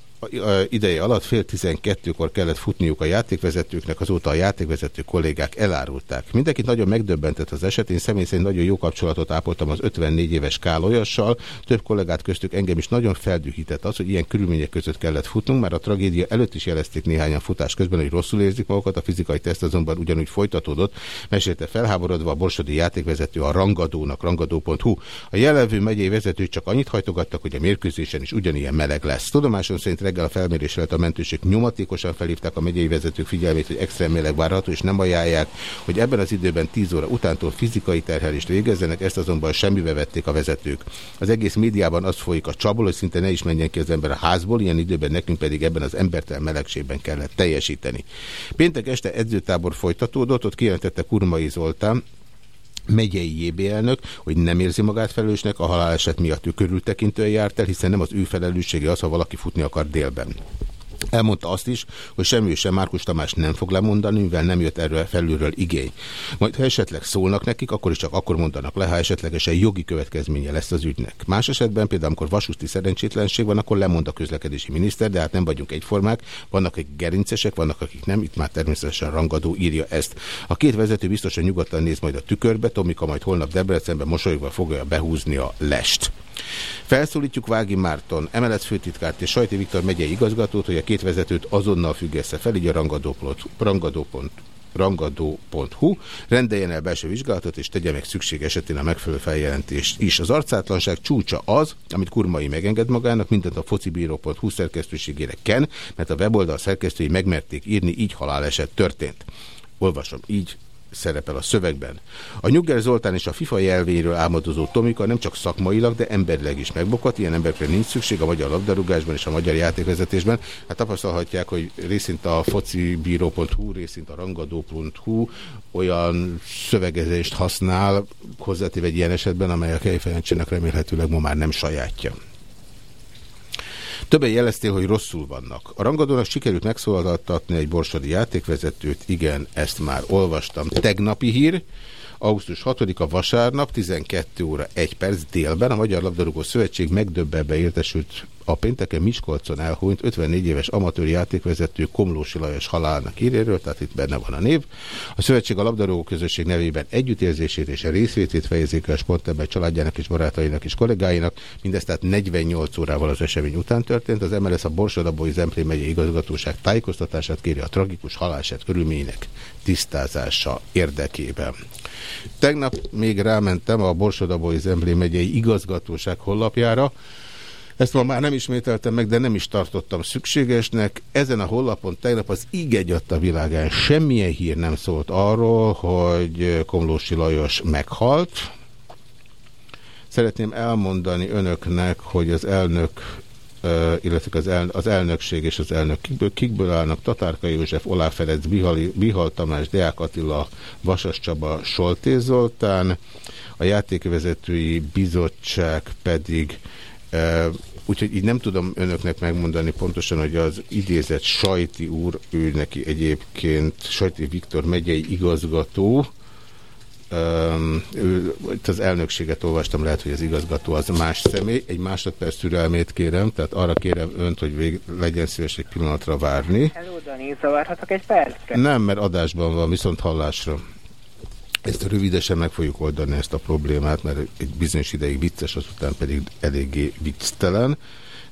S1: ideje alatt fél tizenkettőkor kellett futniuk a játékvezetőknek, azóta a játékvezető kollégák elárulták. Mindenkit nagyon megdöbbentett az eset, én személy szerint nagyon jó kapcsolatot ápoltam az 54 éves Kálolyassal, több kollégát köztük engem is nagyon feldühített az, hogy ilyen körülmények között kellett futnunk, már a tragédia előtt is jelezték néhányan futás közben, hogy rosszul érzik magukat, a fizikai teszt azonban ugyanúgy folytatódott, mesélte felháborodva a borsodi játékvezető a rangadónak, rangadó.hu. A jelenlevő megyei vezető csak annyit hajtogattak, hogy a mérkőzésen is ugyanilyen meleg lesz. Tudomásom szerint reggel a felmérés előtt a mentőség nyomatékosan felhívták a megyei vezetők figyelmét, hogy extrém meleg várható, és nem ajánlják, hogy ebben az időben 10 óra utántól fizikai terhelést végezzenek, ezt azonban semmibe vették a vezetők. Az egész médiában az folyik a csapol, hogy szinte ne is menjen ki az ember a házból, ilyen időben nekünk pedig ebben az embertel melegségben kellett teljesíteni. Péntek este edzőtábor folytatódott, ott kijelentette Kurmai Zoltán, megyei JB elnök, hogy nem érzi magát felelősnek, a haláleset miatt ő körültekintően járt el, hiszen nem az ő felelőssége az, ha valaki futni akar délben. Elmondta azt is, hogy semmi sem Márkus Tamás nem fog lemondani, mivel nem jött erről felülről igény. Majd ha esetleg szólnak nekik, akkor is csak akkor mondanak le, ha esetlegesen jogi következménye lesz az ügynek. Más esetben például, amikor vasúti szerencsétlenség van, akkor lemond a közlekedési miniszter, de hát nem vagyunk egyformák, vannak akik gerincesek, vannak akik nem, itt már természetesen rangadó írja ezt. A két vezető biztosan nyugodtan néz majd a tükörbe, Tomika majd holnap Debrecenben mosolyogva fogja behúzni a lest. Felszólítjuk Vági Márton, MLS főtitkárt és Sajti Viktor megyei igazgatót, hogy a két vezetőt azonnal függesse fel, így a rangadó.hu rangadó.hu, rendeljen el belső vizsgálatot, és tegye meg szükség esetén a megfelelő feljelentést is. Az arcátlanság csúcsa az, amit Kurmai megenged magának, mindent a focibíró.hu szerkesztőségére ken, mert a weboldal szerkesztői megmerték írni, így haláleset történt. Olvasom, így szerepel a szövegben. A Nyugger Zoltán és a FIFA jelvényről álmodozó Tomika nem csak szakmailag, de emberileg is megbukott. Ilyen emberekre nincs szükség a magyar labdarúgásban és a magyar játékvezetésben. Hát tapasztalhatják, hogy részint a focibíró.hu, részint a rangadó.hu olyan szövegezést használ, hozzátéve egy ilyen esetben, amely a Kejfejancsének remélhetőleg ma már nem sajátja. Többen jeleztél, hogy rosszul vannak. A rangadónak sikerült megszólaltatni egy borsodi játékvezetőt, igen, ezt már olvastam. Tegnapi hír, augusztus 6-a vasárnap, 12 óra 1 perc délben a Magyar Labdarúgó Szövetség megdöbbelbe értesült a pénteken Miskolcon elhunyt 54 éves amatőr játékvezető Komlósi Lajos halálának íréről, tehát itt benne van a név. A Szövetség a labdarúgó közösség nevében együttérzését és a részvétét fejezik a sportember családjának és barátainak és kollégáinak. Mindezt tehát 48 órával az esemény után történt. Az MLS a Borsodabói Zemplé megyei igazgatóság tájékoztatását kéri a tragikus halálset körülménynek tisztázása érdekében. Tegnap még rámentem a Borsodabói Zemplé megyei igazgatóság hollapjára, Ezt ma már nem ismételtem meg, de nem is tartottam szükségesnek. Ezen a hollapon tegnap az íg a világán semmilyen hír nem szólt arról, hogy Komlósi Lajos meghalt. Szeretném elmondani önöknek, hogy az elnök illetve az, el, az elnökség és az elnök kikből, kikből állnak Tatárka József, Olá Ferenc, Bihali, Bihal Tamás, Deák Attila, Vasas Csaba, Soltész Zoltán, a játékvezetői bizottság pedig Úgyhogy így nem tudom önöknek megmondani pontosan, hogy az idézett Sajti úr, ő neki egyébként Sajti Viktor megyei igazgató, Um, ő, itt az elnökséget olvastam, lehet, hogy az igazgató az más személy. Egy másodperc türelmét kérem, tehát arra kérem önt, hogy vég, legyen szíves egy pillanatra várni.
S2: Hello, Dani, zavarhatok egy percre?
S1: Nem, mert adásban van, viszont hallásra. Ezt rövidesen meg fogjuk oldani ezt a problémát, mert egy bizonyos ideig vicces, azután pedig eléggé vicctelen.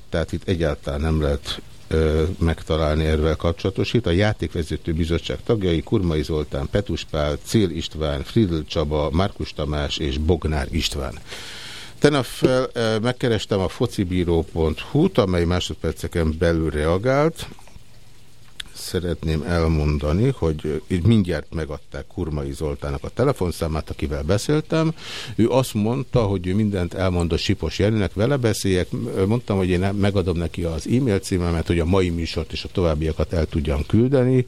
S1: Tehát itt egyáltalán nem lehet ö, megtalálni erről kapcsolatosít. A játékvezető bizottság tagjai Kurmai Zoltán, Petus Pál, Cél István, Fridl Csaba, Márkus Tamás és Bognár István. Tegnap fel megkerestem a focibíró.hu-t, amely másodperceken belül reagált, szeretném elmondani, hogy mindjárt megadták Kurmai Zoltának a telefonszámát, akivel beszéltem. Ő azt mondta, hogy ő mindent elmond a Sipos Jenőnek, vele beszéljek. Mondtam, hogy én megadom neki az e-mail címemet, hogy a mai műsort és a továbbiakat el tudjam küldeni.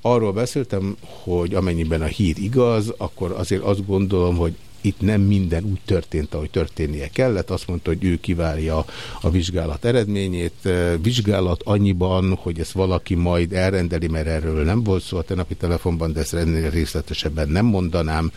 S1: Arról beszéltem, hogy amennyiben a hír igaz, akkor azért azt gondolom, hogy itt nem minden úgy történt, ahogy történnie kellett. Azt mondta, hogy ő kivárja a vizsgálat eredményét. Vizsgálat annyiban, hogy ezt valaki majd elrendeli, mert erről nem volt szó a tenapi telefonban, de ezt ennél részletesebben nem mondanám,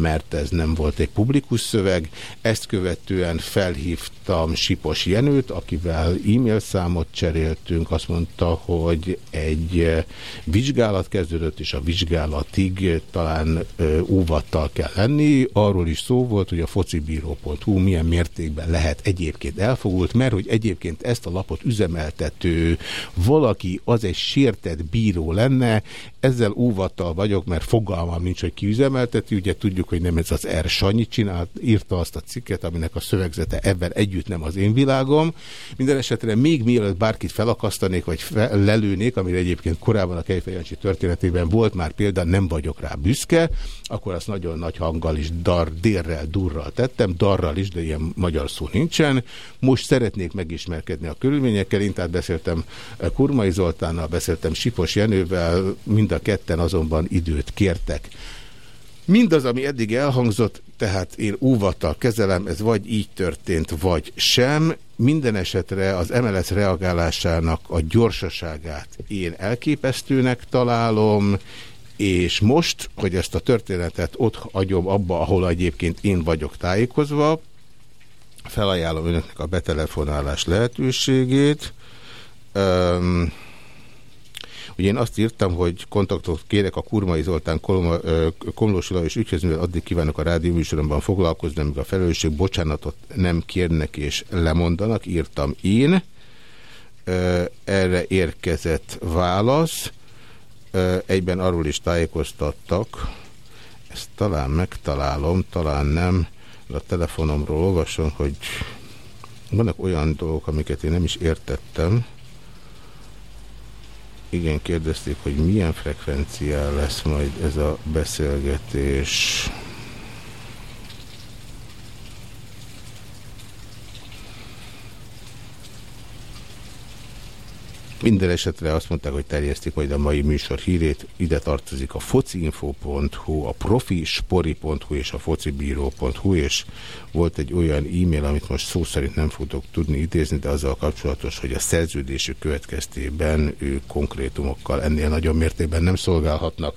S1: mert ez nem volt egy publikus szöveg. Ezt követően felhívtam Sipos Jenőt, akivel e-mail számot cseréltünk. Azt mondta, hogy egy vizsgálat kezdődött, és a vizsgálatig talán óvattal kell lenni arról is szó volt, hogy a focibíró.hu milyen mértékben lehet egyébként elfogult, mert hogy egyébként ezt a lapot üzemeltető valaki az egy sértett bíró lenne, ezzel óvattal vagyok, mert fogalmam nincs, hogy ki üzemelteti, ugye tudjuk, hogy nem ez az R. Sanyi csinált, írta azt a cikket, aminek a szövegzete ebben együtt nem az én világom. Minden esetre még mielőtt bárkit felakasztanék, vagy lelőnék, amire egyébként korábban a Kejfejancsi történetében volt már példa, nem vagyok rá büszke, akkor azt nagyon nagy hanggal is dar, dérrel, durral tettem, darral is, de ilyen magyar szó nincsen. Most szeretnék megismerkedni a körülményekkel, én tehát beszéltem eh, Kurmai Zoltánnal, beszéltem Sipos Jenővel, mind a ketten azonban időt kértek. Mindaz, ami eddig elhangzott, tehát én óvattal kezelem, ez vagy így történt, vagy sem. Minden esetre az MLS reagálásának a gyorsaságát én elképesztőnek találom, és most, hogy ezt a történetet ott adjom abba, ahol egyébként én vagyok tájékozva, felajánlom önöknek a betelefonálás lehetőségét. Um, Ugye én azt írtam, hogy kontaktot kérek a Kurmai Zoltán Komlós Lajos ügyhez, mivel addig kívánok a rádióműsoromban foglalkozni, amíg a felelősség bocsánatot nem kérnek és lemondanak, írtam én. Erre érkezett válasz egyben arról is tájékoztattak, ezt talán megtalálom, talán nem, a telefonomról olvasom, hogy vannak olyan dolgok, amiket én nem is értettem. Igen, kérdezték, hogy milyen frekvenciál lesz majd ez a beszélgetés. Minden esetre azt mondták, hogy terjesztik majd a mai műsor hírét. Ide tartozik a fociinfo.hu, a profispori.hu és a focibíró.hu, és volt egy olyan e-mail, amit most szó szerint nem fogok tudni idézni, de azzal kapcsolatos, hogy a szerződésük következtében ő konkrétumokkal ennél nagyobb mértékben nem szolgálhatnak.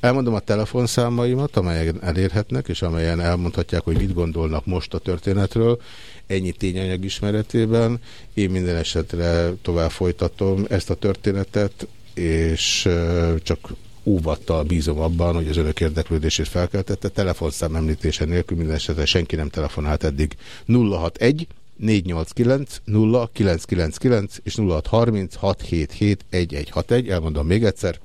S1: Elmondom a telefonszámaimat, amelyek elérhetnek, és amelyen elmondhatják, hogy mit gondolnak most a történetről ennyi tényanyag ismeretében. Én minden esetre tovább folytatom ezt a történetet, és csak óvattal bízom abban, hogy az önök érdeklődését felkeltette. Telefonszám említése nélkül minden esetre senki nem telefonált eddig. 061 489 0999 és 0630 677 1161. Elmondom még egyszer.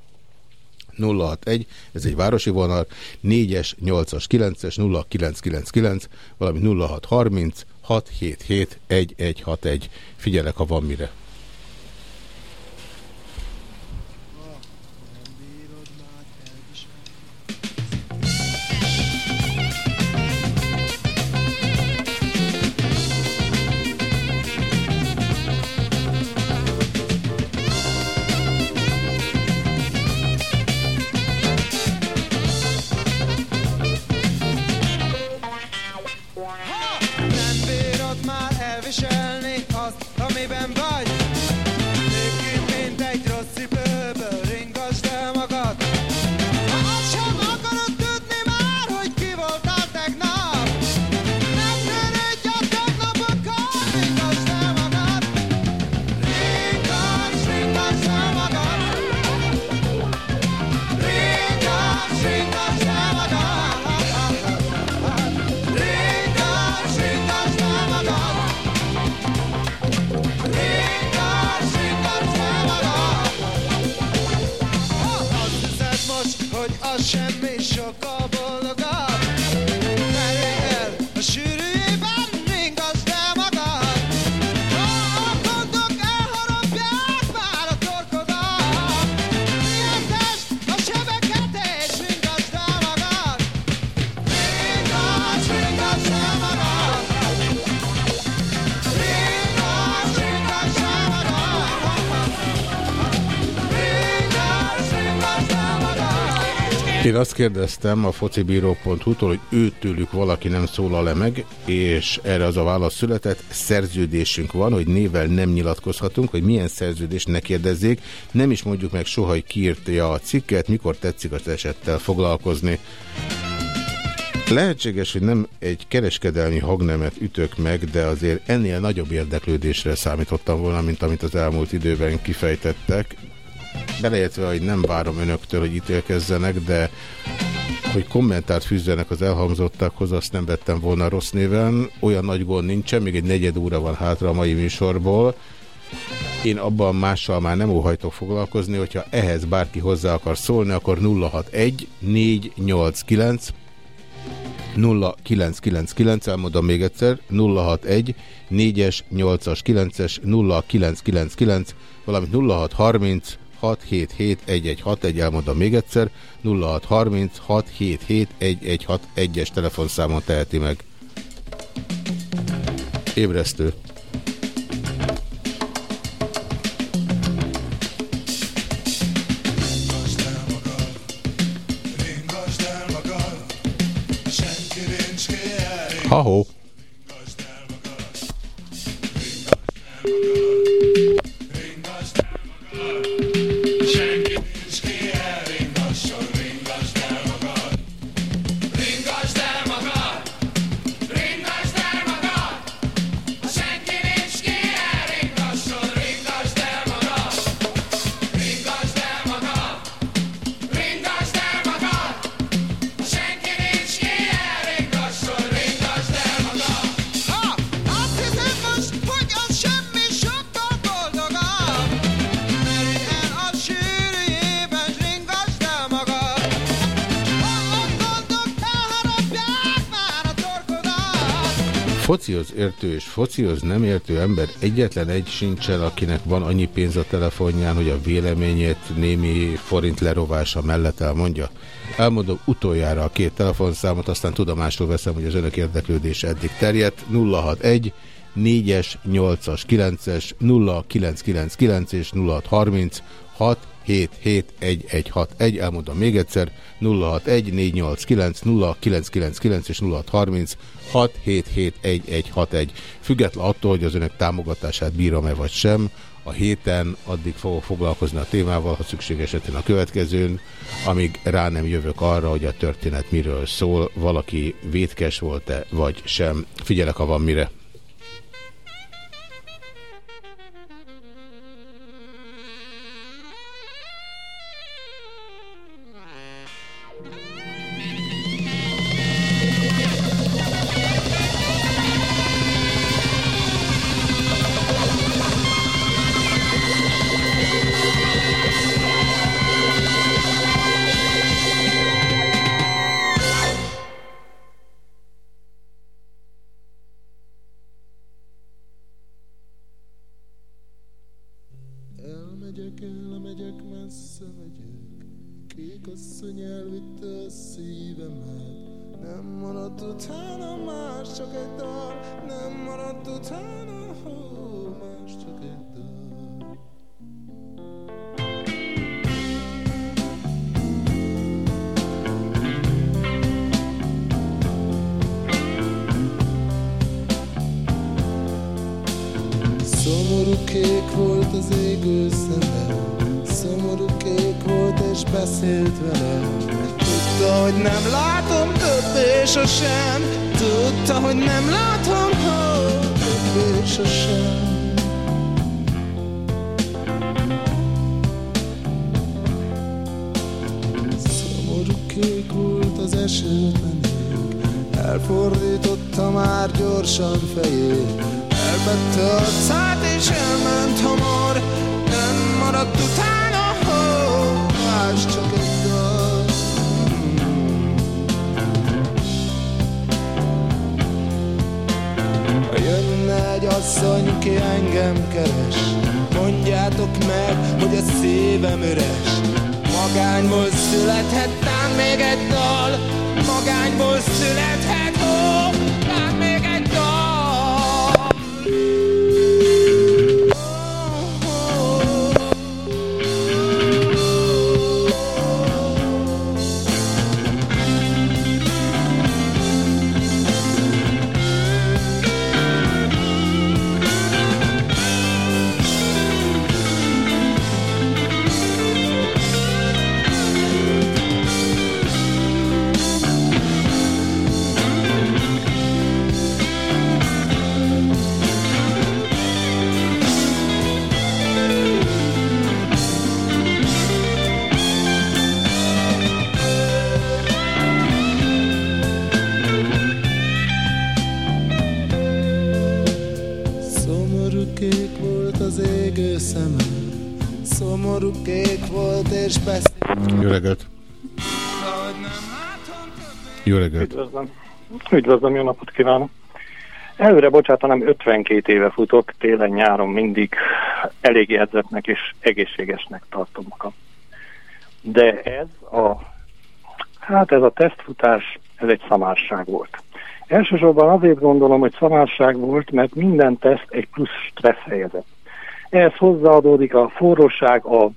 S1: 061, ez egy városi vonal, 4-es, 8-as, 9-es, 0999, valami 0630 677 1161. Figyelek, ha van mire. Én azt kérdeztem a focibíró.hu-tól, hogy őtőlük valaki nem szólal le meg, és erre az a válasz született, szerződésünk van, hogy nével nem nyilatkozhatunk, hogy milyen szerződést ne kérdezzék, nem is mondjuk meg soha, hogy kiírtja a cikket, mikor tetszik az esettel foglalkozni. Lehetséges, hogy nem egy kereskedelmi hagnemet ütök meg, de azért ennél nagyobb érdeklődésre számítottam volna, mint amit az elmúlt időben kifejtettek beleértve, hogy nem várom önöktől, hogy ítélkezzenek, de hogy kommentárt fűzzenek az elhangzottakhoz, azt nem vettem volna rossz néven. Olyan nagy gond nincsen, még egy negyed óra van hátra a mai műsorból. Én abban mással már nem óhajtok foglalkozni, hogyha ehhez bárki hozzá akar szólni, akkor 061 489 0999, elmondom még egyszer, 061 4-es, 8-as, 9-es, 0999, valamint 0630 0636771161, elmondom még egyszer, 0636771161-es telefonszámon teheti meg. Ébresztő. Ha-ho! Focihoz értő és focihoz nem értő ember egyetlen egy sincsen, akinek van annyi pénz a telefonján, hogy a véleményét némi forint lerovása mellett elmondja. Elmondom utoljára a két telefonszámot, aztán tudomásul veszem, hogy az önök érdeklődése eddig terjedt. 061 4-es, 8-as, 9-es, 0999 és 0630 6 77161, elmondom még egyszer, 061 489 0999 és 0630 6771161. Független attól, hogy az önök támogatását bírom-e vagy sem, a héten addig fogok foglalkozni a témával, ha szükség esetén a következőn, amíg rá nem jövök arra, hogy a történet miről szól, valaki vétkes volt-e vagy sem. Figyelek, ha van mire.
S3: Szomorú kék volt az égő szeme Szomorú kék volt és beszélt velem. Tudta, hogy nem látom többé sosem Tudta, hogy nem látom, ha többé sosem Szomorú kék volt az esőtlen ég Elfordította már gyorsan fejét Elvette arcát és elment hamar Nem maradt utána, hó, más csak egy dal jönne egy asszony, ki engem keres Mondjátok meg, hogy a szívem üres. Magányból születhet tán még egy dal Magányból születhet, ó, kék volt az égő szeme Szomorú kék volt és beszélt
S1: Jó reggelt! Jó reggelt!
S4: Üdvözlöm. Üdvözlöm, jó napot kívánok. Előre bocsátanám, 52 éve futok, télen-nyáron mindig elég edzetnek és egészségesnek tartom magam. De ez a, hát ez a tesztfutás, ez egy szamárság volt. Elsősorban azért gondolom, hogy szamárság volt, mert minden teszt egy plusz stressz helyezett. Ehhez hozzáadódik a forróság, a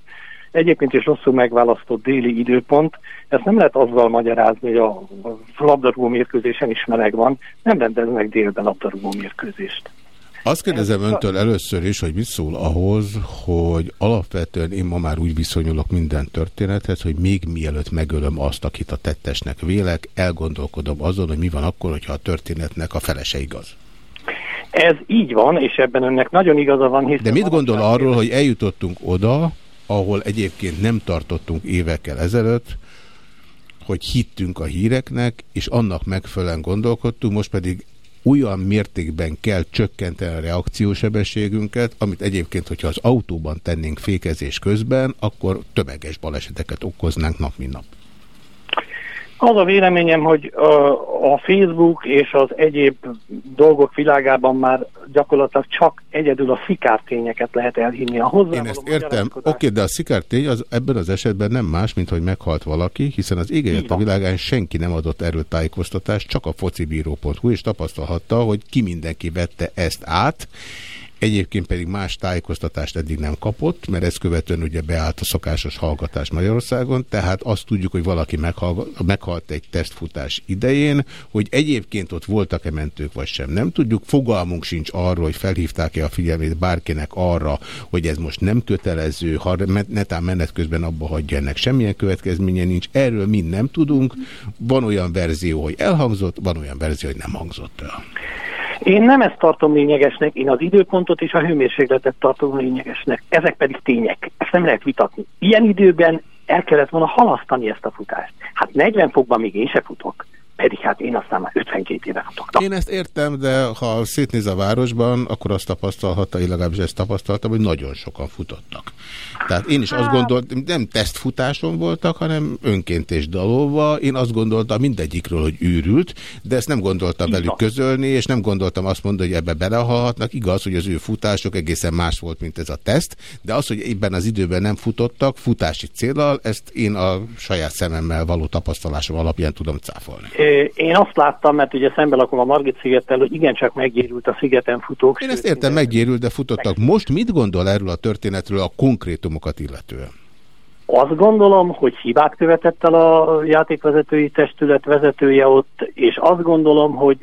S4: egyébként is rosszul megválasztott déli időpont. Ezt nem lehet azzal magyarázni, hogy a labdarúgó mérkőzésen is meleg van, nem rendeznek délben labdarúgó mérkőzést.
S1: Azt kérdezem öntől először is, hogy mit szól ahhoz, hogy alapvetően én ma már úgy viszonyulok minden történethez, hogy még mielőtt megölöm azt, akit a tettesnek vélek, elgondolkodom azon, hogy mi van akkor, hogyha a történetnek a felese igaz.
S4: Ez így van, és ebben önnek nagyon igaza van, hiszen...
S1: De mit gondol arról, hogy eljutottunk oda, ahol egyébként nem tartottunk évekkel ezelőtt, hogy hittünk a híreknek, és annak megfelelően gondolkodtunk, most pedig olyan mértékben kell csökkenteni a reakciósebességünket, amit egyébként, hogyha az autóban tennénk fékezés közben, akkor tömeges baleseteket okoznánk nap, mint nap.
S4: Az a véleményem, hogy a, Facebook és az egyéb dolgok világában már gyakorlatilag csak egyedül a szikártényeket lehet elhinni. A hozzá
S1: Én ezt értem, oké, okay, de a szikártény az ebben az esetben nem más, mint hogy meghalt valaki, hiszen az égélet a világán senki nem adott erről tájékoztatást, csak a focibíró.hu, és tapasztalhatta, hogy ki mindenki vette ezt át, Egyébként pedig más tájékoztatást eddig nem kapott, mert ezt követően ugye beállt a szokásos hallgatás Magyarországon, tehát azt tudjuk, hogy valaki meghalt egy tesztfutás idején, hogy egyébként ott voltak-e mentők vagy sem. Nem tudjuk, fogalmunk sincs arról, hogy felhívták-e a figyelmét bárkinek arra, hogy ez most nem kötelező, ha netán menet közben abba hagyja ennek semmilyen következménye nincs. Erről mind nem tudunk. Van olyan verzió, hogy elhangzott, van olyan verzió, hogy nem hangzott el.
S4: Én nem ezt tartom lényegesnek, én az időpontot és a hőmérsékletet tartom lényegesnek. Ezek pedig tények. Ezt nem lehet vitatni. Ilyen időben el kellett volna halasztani ezt a futást. Hát 40 fokban még én se futok. Pedig hát én aztán már 52 éve futok.
S1: Én ezt értem, de ha szétnéz a városban, akkor azt tapasztalhatta, én legalábbis ezt tapasztaltam, hogy nagyon sokan futottak. Tehát én is azt gondoltam, nem tesztfutáson voltak, hanem önként és dalolva. Én azt gondoltam mindegyikről, hogy űrült, de ezt nem gondoltam velük közölni, és nem gondoltam azt mondani, hogy ebbe belehalhatnak. Igaz, hogy az ő futások egészen más volt, mint ez a teszt, de az, hogy ebben az időben nem futottak, futási célral, ezt én a saját szememmel való tapasztalásom alapján tudom cáfolni.
S4: Én azt láttam, mert ugye szembe lakom a Margit szigettel, hogy igencsak meggyérült a szigeten futók.
S1: Én ezt értem, meggyérült, de futottak. Most mit gondol erről a történetről a konkrétumokat illetően?
S4: Azt gondolom, hogy hibát követett el a játékvezetői testület vezetője ott, és azt gondolom, hogy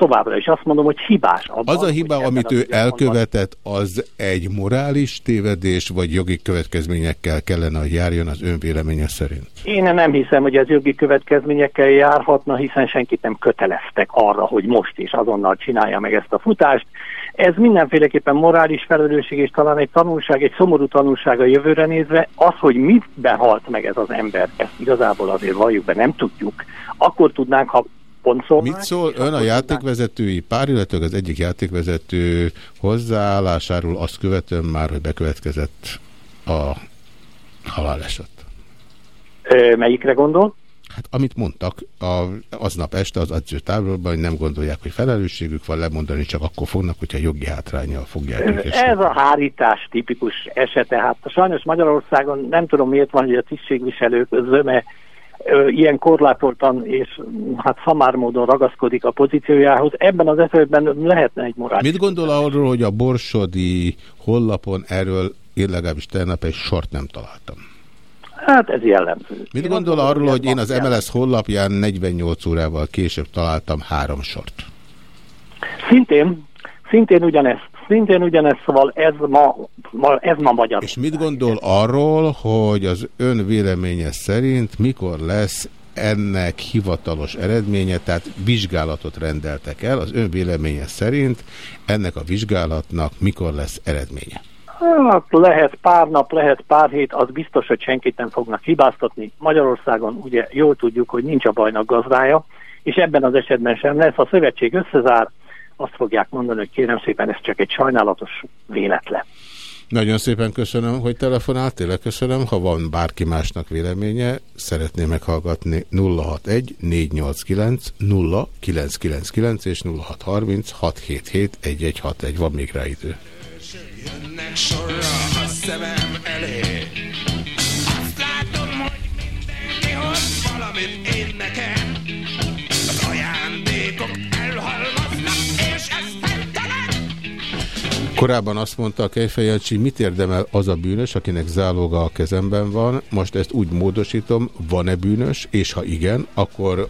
S4: továbbra is azt mondom, hogy hibás.
S1: Abban, az a hiba, amit ő elkövetett, az egy morális tévedés, vagy jogi következményekkel kellene, hogy járjon az önvéleménye szerint?
S4: Én nem hiszem, hogy ez jogi következményekkel járhatna, hiszen senkit nem köteleztek arra, hogy most és azonnal csinálja meg ezt a futást. Ez mindenféleképpen morális felelősség, és talán egy tanulság, egy szomorú tanulság a jövőre nézve. Az, hogy mit behalt meg ez az ember, ezt igazából azért valljuk be, nem tudjuk. Akkor tudnánk, ha
S1: pontszolnák. Mit szól ön a játékvezetői pár, illetve az egyik játékvezető hozzáállásáról azt követően már, hogy bekövetkezett a haláleset?
S4: Melyikre gondol?
S1: Hát amit mondtak a, aznap este az edzőtáborban, hogy nem gondolják, hogy felelősségük van lemondani, csak akkor fognak, hogyha jogi hátrányjal fogják
S4: őket. Ez a hárítás tipikus esete. Hát sajnos Magyarországon nem tudom miért van, hogy a tisztségviselők zöme ilyen korlátoltan és hát szamár módon ragaszkodik a pozíciójához. Ebben az esetben lehetne egy morális.
S1: Mit gondol arról, hogy a borsodi hollapon erről én legalábbis tegnap egy sort nem találtam?
S4: Hát ez jellemző.
S1: Mit én gondol arról, hogy én az MLS honlapján 48 órával később találtam három sort?
S4: Szintén, szintén ugyanezt szintén ugyanez, szóval ez ma, ma, ez ma magyar.
S1: És mit gondol arról, hogy az ön véleménye szerint mikor lesz ennek hivatalos eredménye, tehát vizsgálatot rendeltek el, az ön véleménye szerint ennek a vizsgálatnak mikor lesz eredménye?
S4: Hát lehet pár nap, lehet pár hét, az biztos, hogy senkit nem fognak hibáztatni. Magyarországon ugye jól tudjuk, hogy nincs a bajnak gazdája, és ebben az esetben sem lesz. A szövetség összezár, azt fogják mondani, hogy kérem szépen, ez csak egy sajnálatos véletlen.
S1: Nagyon szépen köszönöm, hogy telefonált, tényleg köszönöm. Ha van bárki másnak véleménye, szeretném meghallgatni 061 489 0999 és 0630 677 1161. Van még rá idő. Jönnek sorra a szemem elé Korábban azt mondta a Kejfejancsi, mit érdemel az a bűnös, akinek záloga a kezemben van. Most ezt úgy módosítom, van-e bűnös, és ha igen, akkor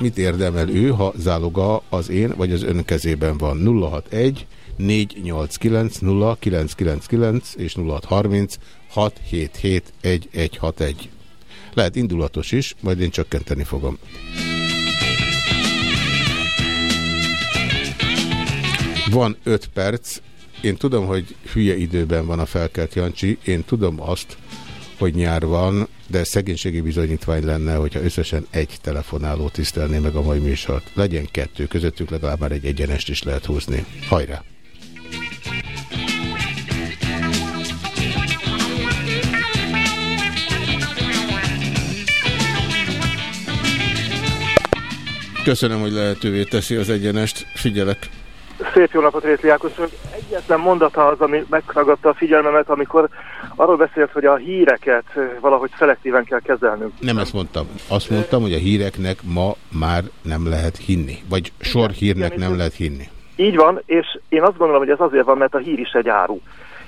S1: mit érdemel ő, ha záloga az én vagy az ön kezében van. 061 489 0999 és 0630 677 1161. Lehet indulatos is, majd én csökkenteni fogom. Van 5 perc, én tudom, hogy hülye időben van a felkelt Jancsi, én tudom azt, hogy nyár van, de szegénységi bizonyítvány lenne, hogyha összesen egy telefonáló tisztelné meg a mai műsort. Legyen kettő, közöttük legalább már egy egyenest is lehet húzni. Hajrá! Köszönöm, hogy lehetővé teszi az egyenest. Figyelek!
S5: Szép jó napot, Rétli Ákos. Egyetlen mondata az, ami megragadta a figyelmemet, amikor arról beszélt, hogy a híreket valahogy szelektíven kell kezelnünk.
S1: Nem ezt mondtam. Azt mondtam, hogy a híreknek ma már nem lehet hinni. Vagy sor hírnek nem lehet hinni.
S5: Így van, és én azt gondolom, hogy ez azért van, mert a hír is egy áru.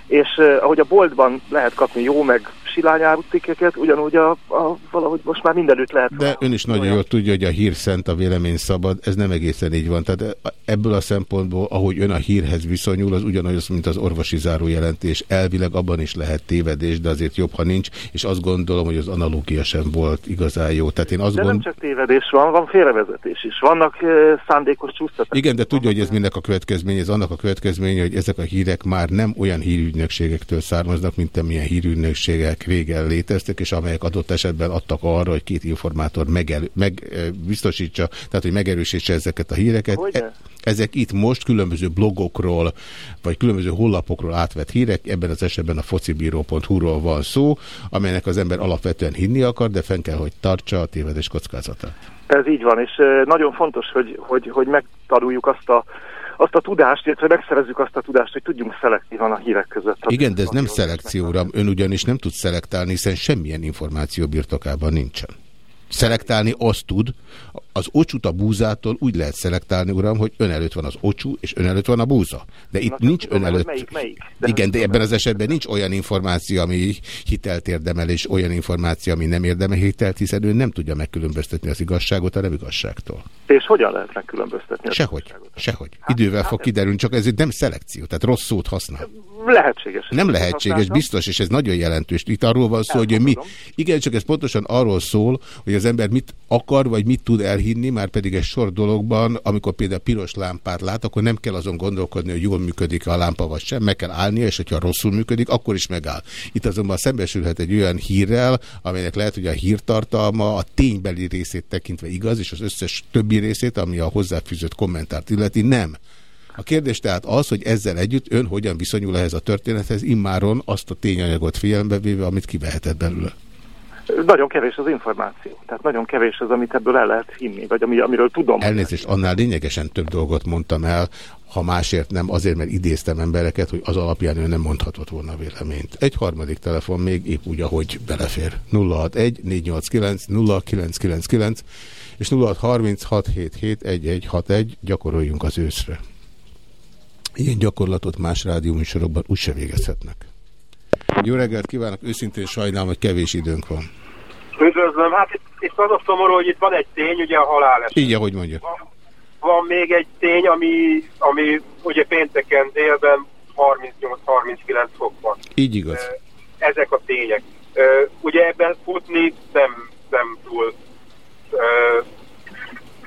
S5: És uh, ahogy a boltban lehet kapni jó, meg silányárú cikkeket, ugyanúgy a, a, valahogy most már mindenütt lehet.
S1: De ön is nagyon jól tudja, hogy a hír szent, a vélemény szabad, ez nem egészen így van. Tehát ebből a szempontból, ahogy ön a hírhez viszonyul, az ugyanaz, mint az orvosi zárójelentés. Elvileg abban is lehet tévedés, de azért jobb, ha nincs, és azt gondolom, hogy az analógia sem volt igazán jó. Tehát én azt
S5: de
S1: gond...
S5: nem csak tévedés van, van félrevezetés is. Vannak uh, szándékos csúsztatások.
S1: Igen, de tudja, hogy ez mindnek a következménye, ez annak a következménye, hogy ezek a hírek már nem olyan hírügynökségektől származnak, mint amilyen hírügynökségek amelyek régen léteztek, és amelyek adott esetben adtak arra, hogy két informátor megel, meg, biztosítsa, tehát hogy megerősítse ezeket a híreket. E, ezek itt most különböző blogokról, vagy különböző hollapokról átvett hírek, ebben az esetben a focibíró.hu-ról van szó, amelynek az ember alapvetően hinni akar, de fenn kell, hogy tartsa a tévedés kockázatát.
S5: Ez így van, és nagyon fontos, hogy, hogy, hogy megtanuljuk azt a azt a tudást, illetve megszerezzük azt a tudást, hogy tudjunk szelektívan a hírek között.
S1: Igen, de ez nem szelekcióra. Ön ugyanis nem tud szelektálni, hiszen semmilyen információ birtokában nincsen. Szelektálni azt tud, az ocsút a búzától úgy lehet szelektálni, uram, hogy ön előtt van az ocsú, és ön előtt van a búza. De itt Na, nincs ön előtt... Melyik, melyik? De Igen, de ebben az esetben nincs olyan információ, ami hitelt érdemel, és olyan információ, ami nem érdemel hitelt, hiszen ő nem tudja megkülönböztetni az igazságot a nem igazságtól.
S5: És hogyan lehet megkülönböztetni
S1: Sehogy, sehogy. Hát, Idővel hát fog kiderülni, csak ez nem szelekció, tehát rossz szót használ.
S5: Lehetséges.
S1: Nem lehetséges, biztos, és ez nagyon jelentős. Itt arról van szó, hogy mi... Igen, csak ez pontosan arról szól, hogy az ember mit akar, vagy mit tud elhinni, már pedig egy sor dologban, amikor például piros lámpát lát, akkor nem kell azon gondolkodni, hogy jól működik a lámpa vagy sem, meg kell állnia, és hogyha rosszul működik, akkor is megáll. Itt azonban szembesülhet egy olyan hírrel, amelynek lehet, hogy a hírtartalma a ténybeli részét tekintve igaz, és az összes többi részét, ami a hozzáfűzött kommentárt illeti, nem. A kérdés tehát az, hogy ezzel együtt ön hogyan viszonyul ehhez a történethez, immáron azt a tényanyagot figyelembe véve, amit kivehetett belőle.
S5: Nagyon kevés az információ. Tehát nagyon kevés az, amit ebből el lehet hinni, vagy ami, amiről tudom.
S1: Elnézést, annál lényegesen több dolgot mondtam el, ha másért nem, azért, mert idéztem embereket, hogy az alapján ő nem mondhatott volna véleményt. Egy harmadik telefon még épp úgy, ahogy belefér. 061 489 0999 és 0636771161 gyakoroljunk az őszre. Ilyen gyakorlatot más rádióműsorokban úgyse végezhetnek. Jó reggelt kívánok, őszintén sajnálom, hogy kevés időnk van.
S6: Üdvözlöm, hát itt, itt az a szomorú, hogy itt van egy tény, ugye a haláleset.
S1: Így, ahogy mondja.
S6: Van, van még egy tény, ami, ami ugye pénteken délben 38-39 fok van.
S1: Így igaz.
S6: Ezek a tények. Ugye ebben futni nem, nem túl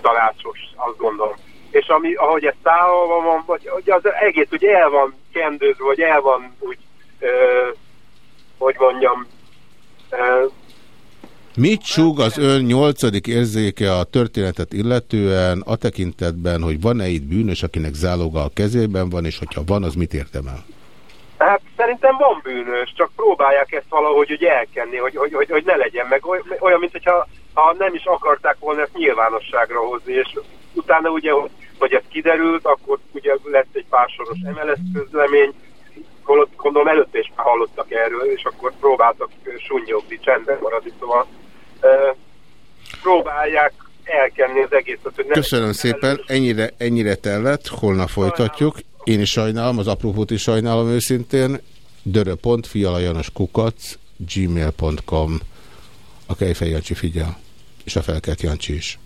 S6: tanácsos, azt gondolom. És ami, ahogy ez szállva van, vagy az egész ugye el van kendőzve, vagy el van úgy hogy mondjam...
S1: Mit súg az ön nyolcadik érzéke a történetet illetően a tekintetben, hogy van-e itt bűnös, akinek záloga a kezében van, és hogyha van, az mit értemel?
S6: Hát szerintem van bűnös, csak próbálják ezt valahogy hogy elkenni, hogy, hogy, hogy, hogy ne legyen meg. Olyan, mint hogyha ha nem is akarták volna ezt nyilvánosságra hozni, és utána ugye, hogy, hogy ez kiderült, akkor ugye lett egy pársoros MLS közlemény, holott gondolom előtte is hallottak erről, és akkor próbáltak sunnyogni, csendben maradni, szóval e, próbálják elkenni az egészet. Hogy
S1: Köszönöm szépen, ennyire, ennyire tellett, holnap folytatjuk. Én is sajnálom, az aprófót is sajnálom őszintén. dörö.fialajanoskukac gmail.com A Kejfej Jancsi figyel, és a Felkelt Jancsi is.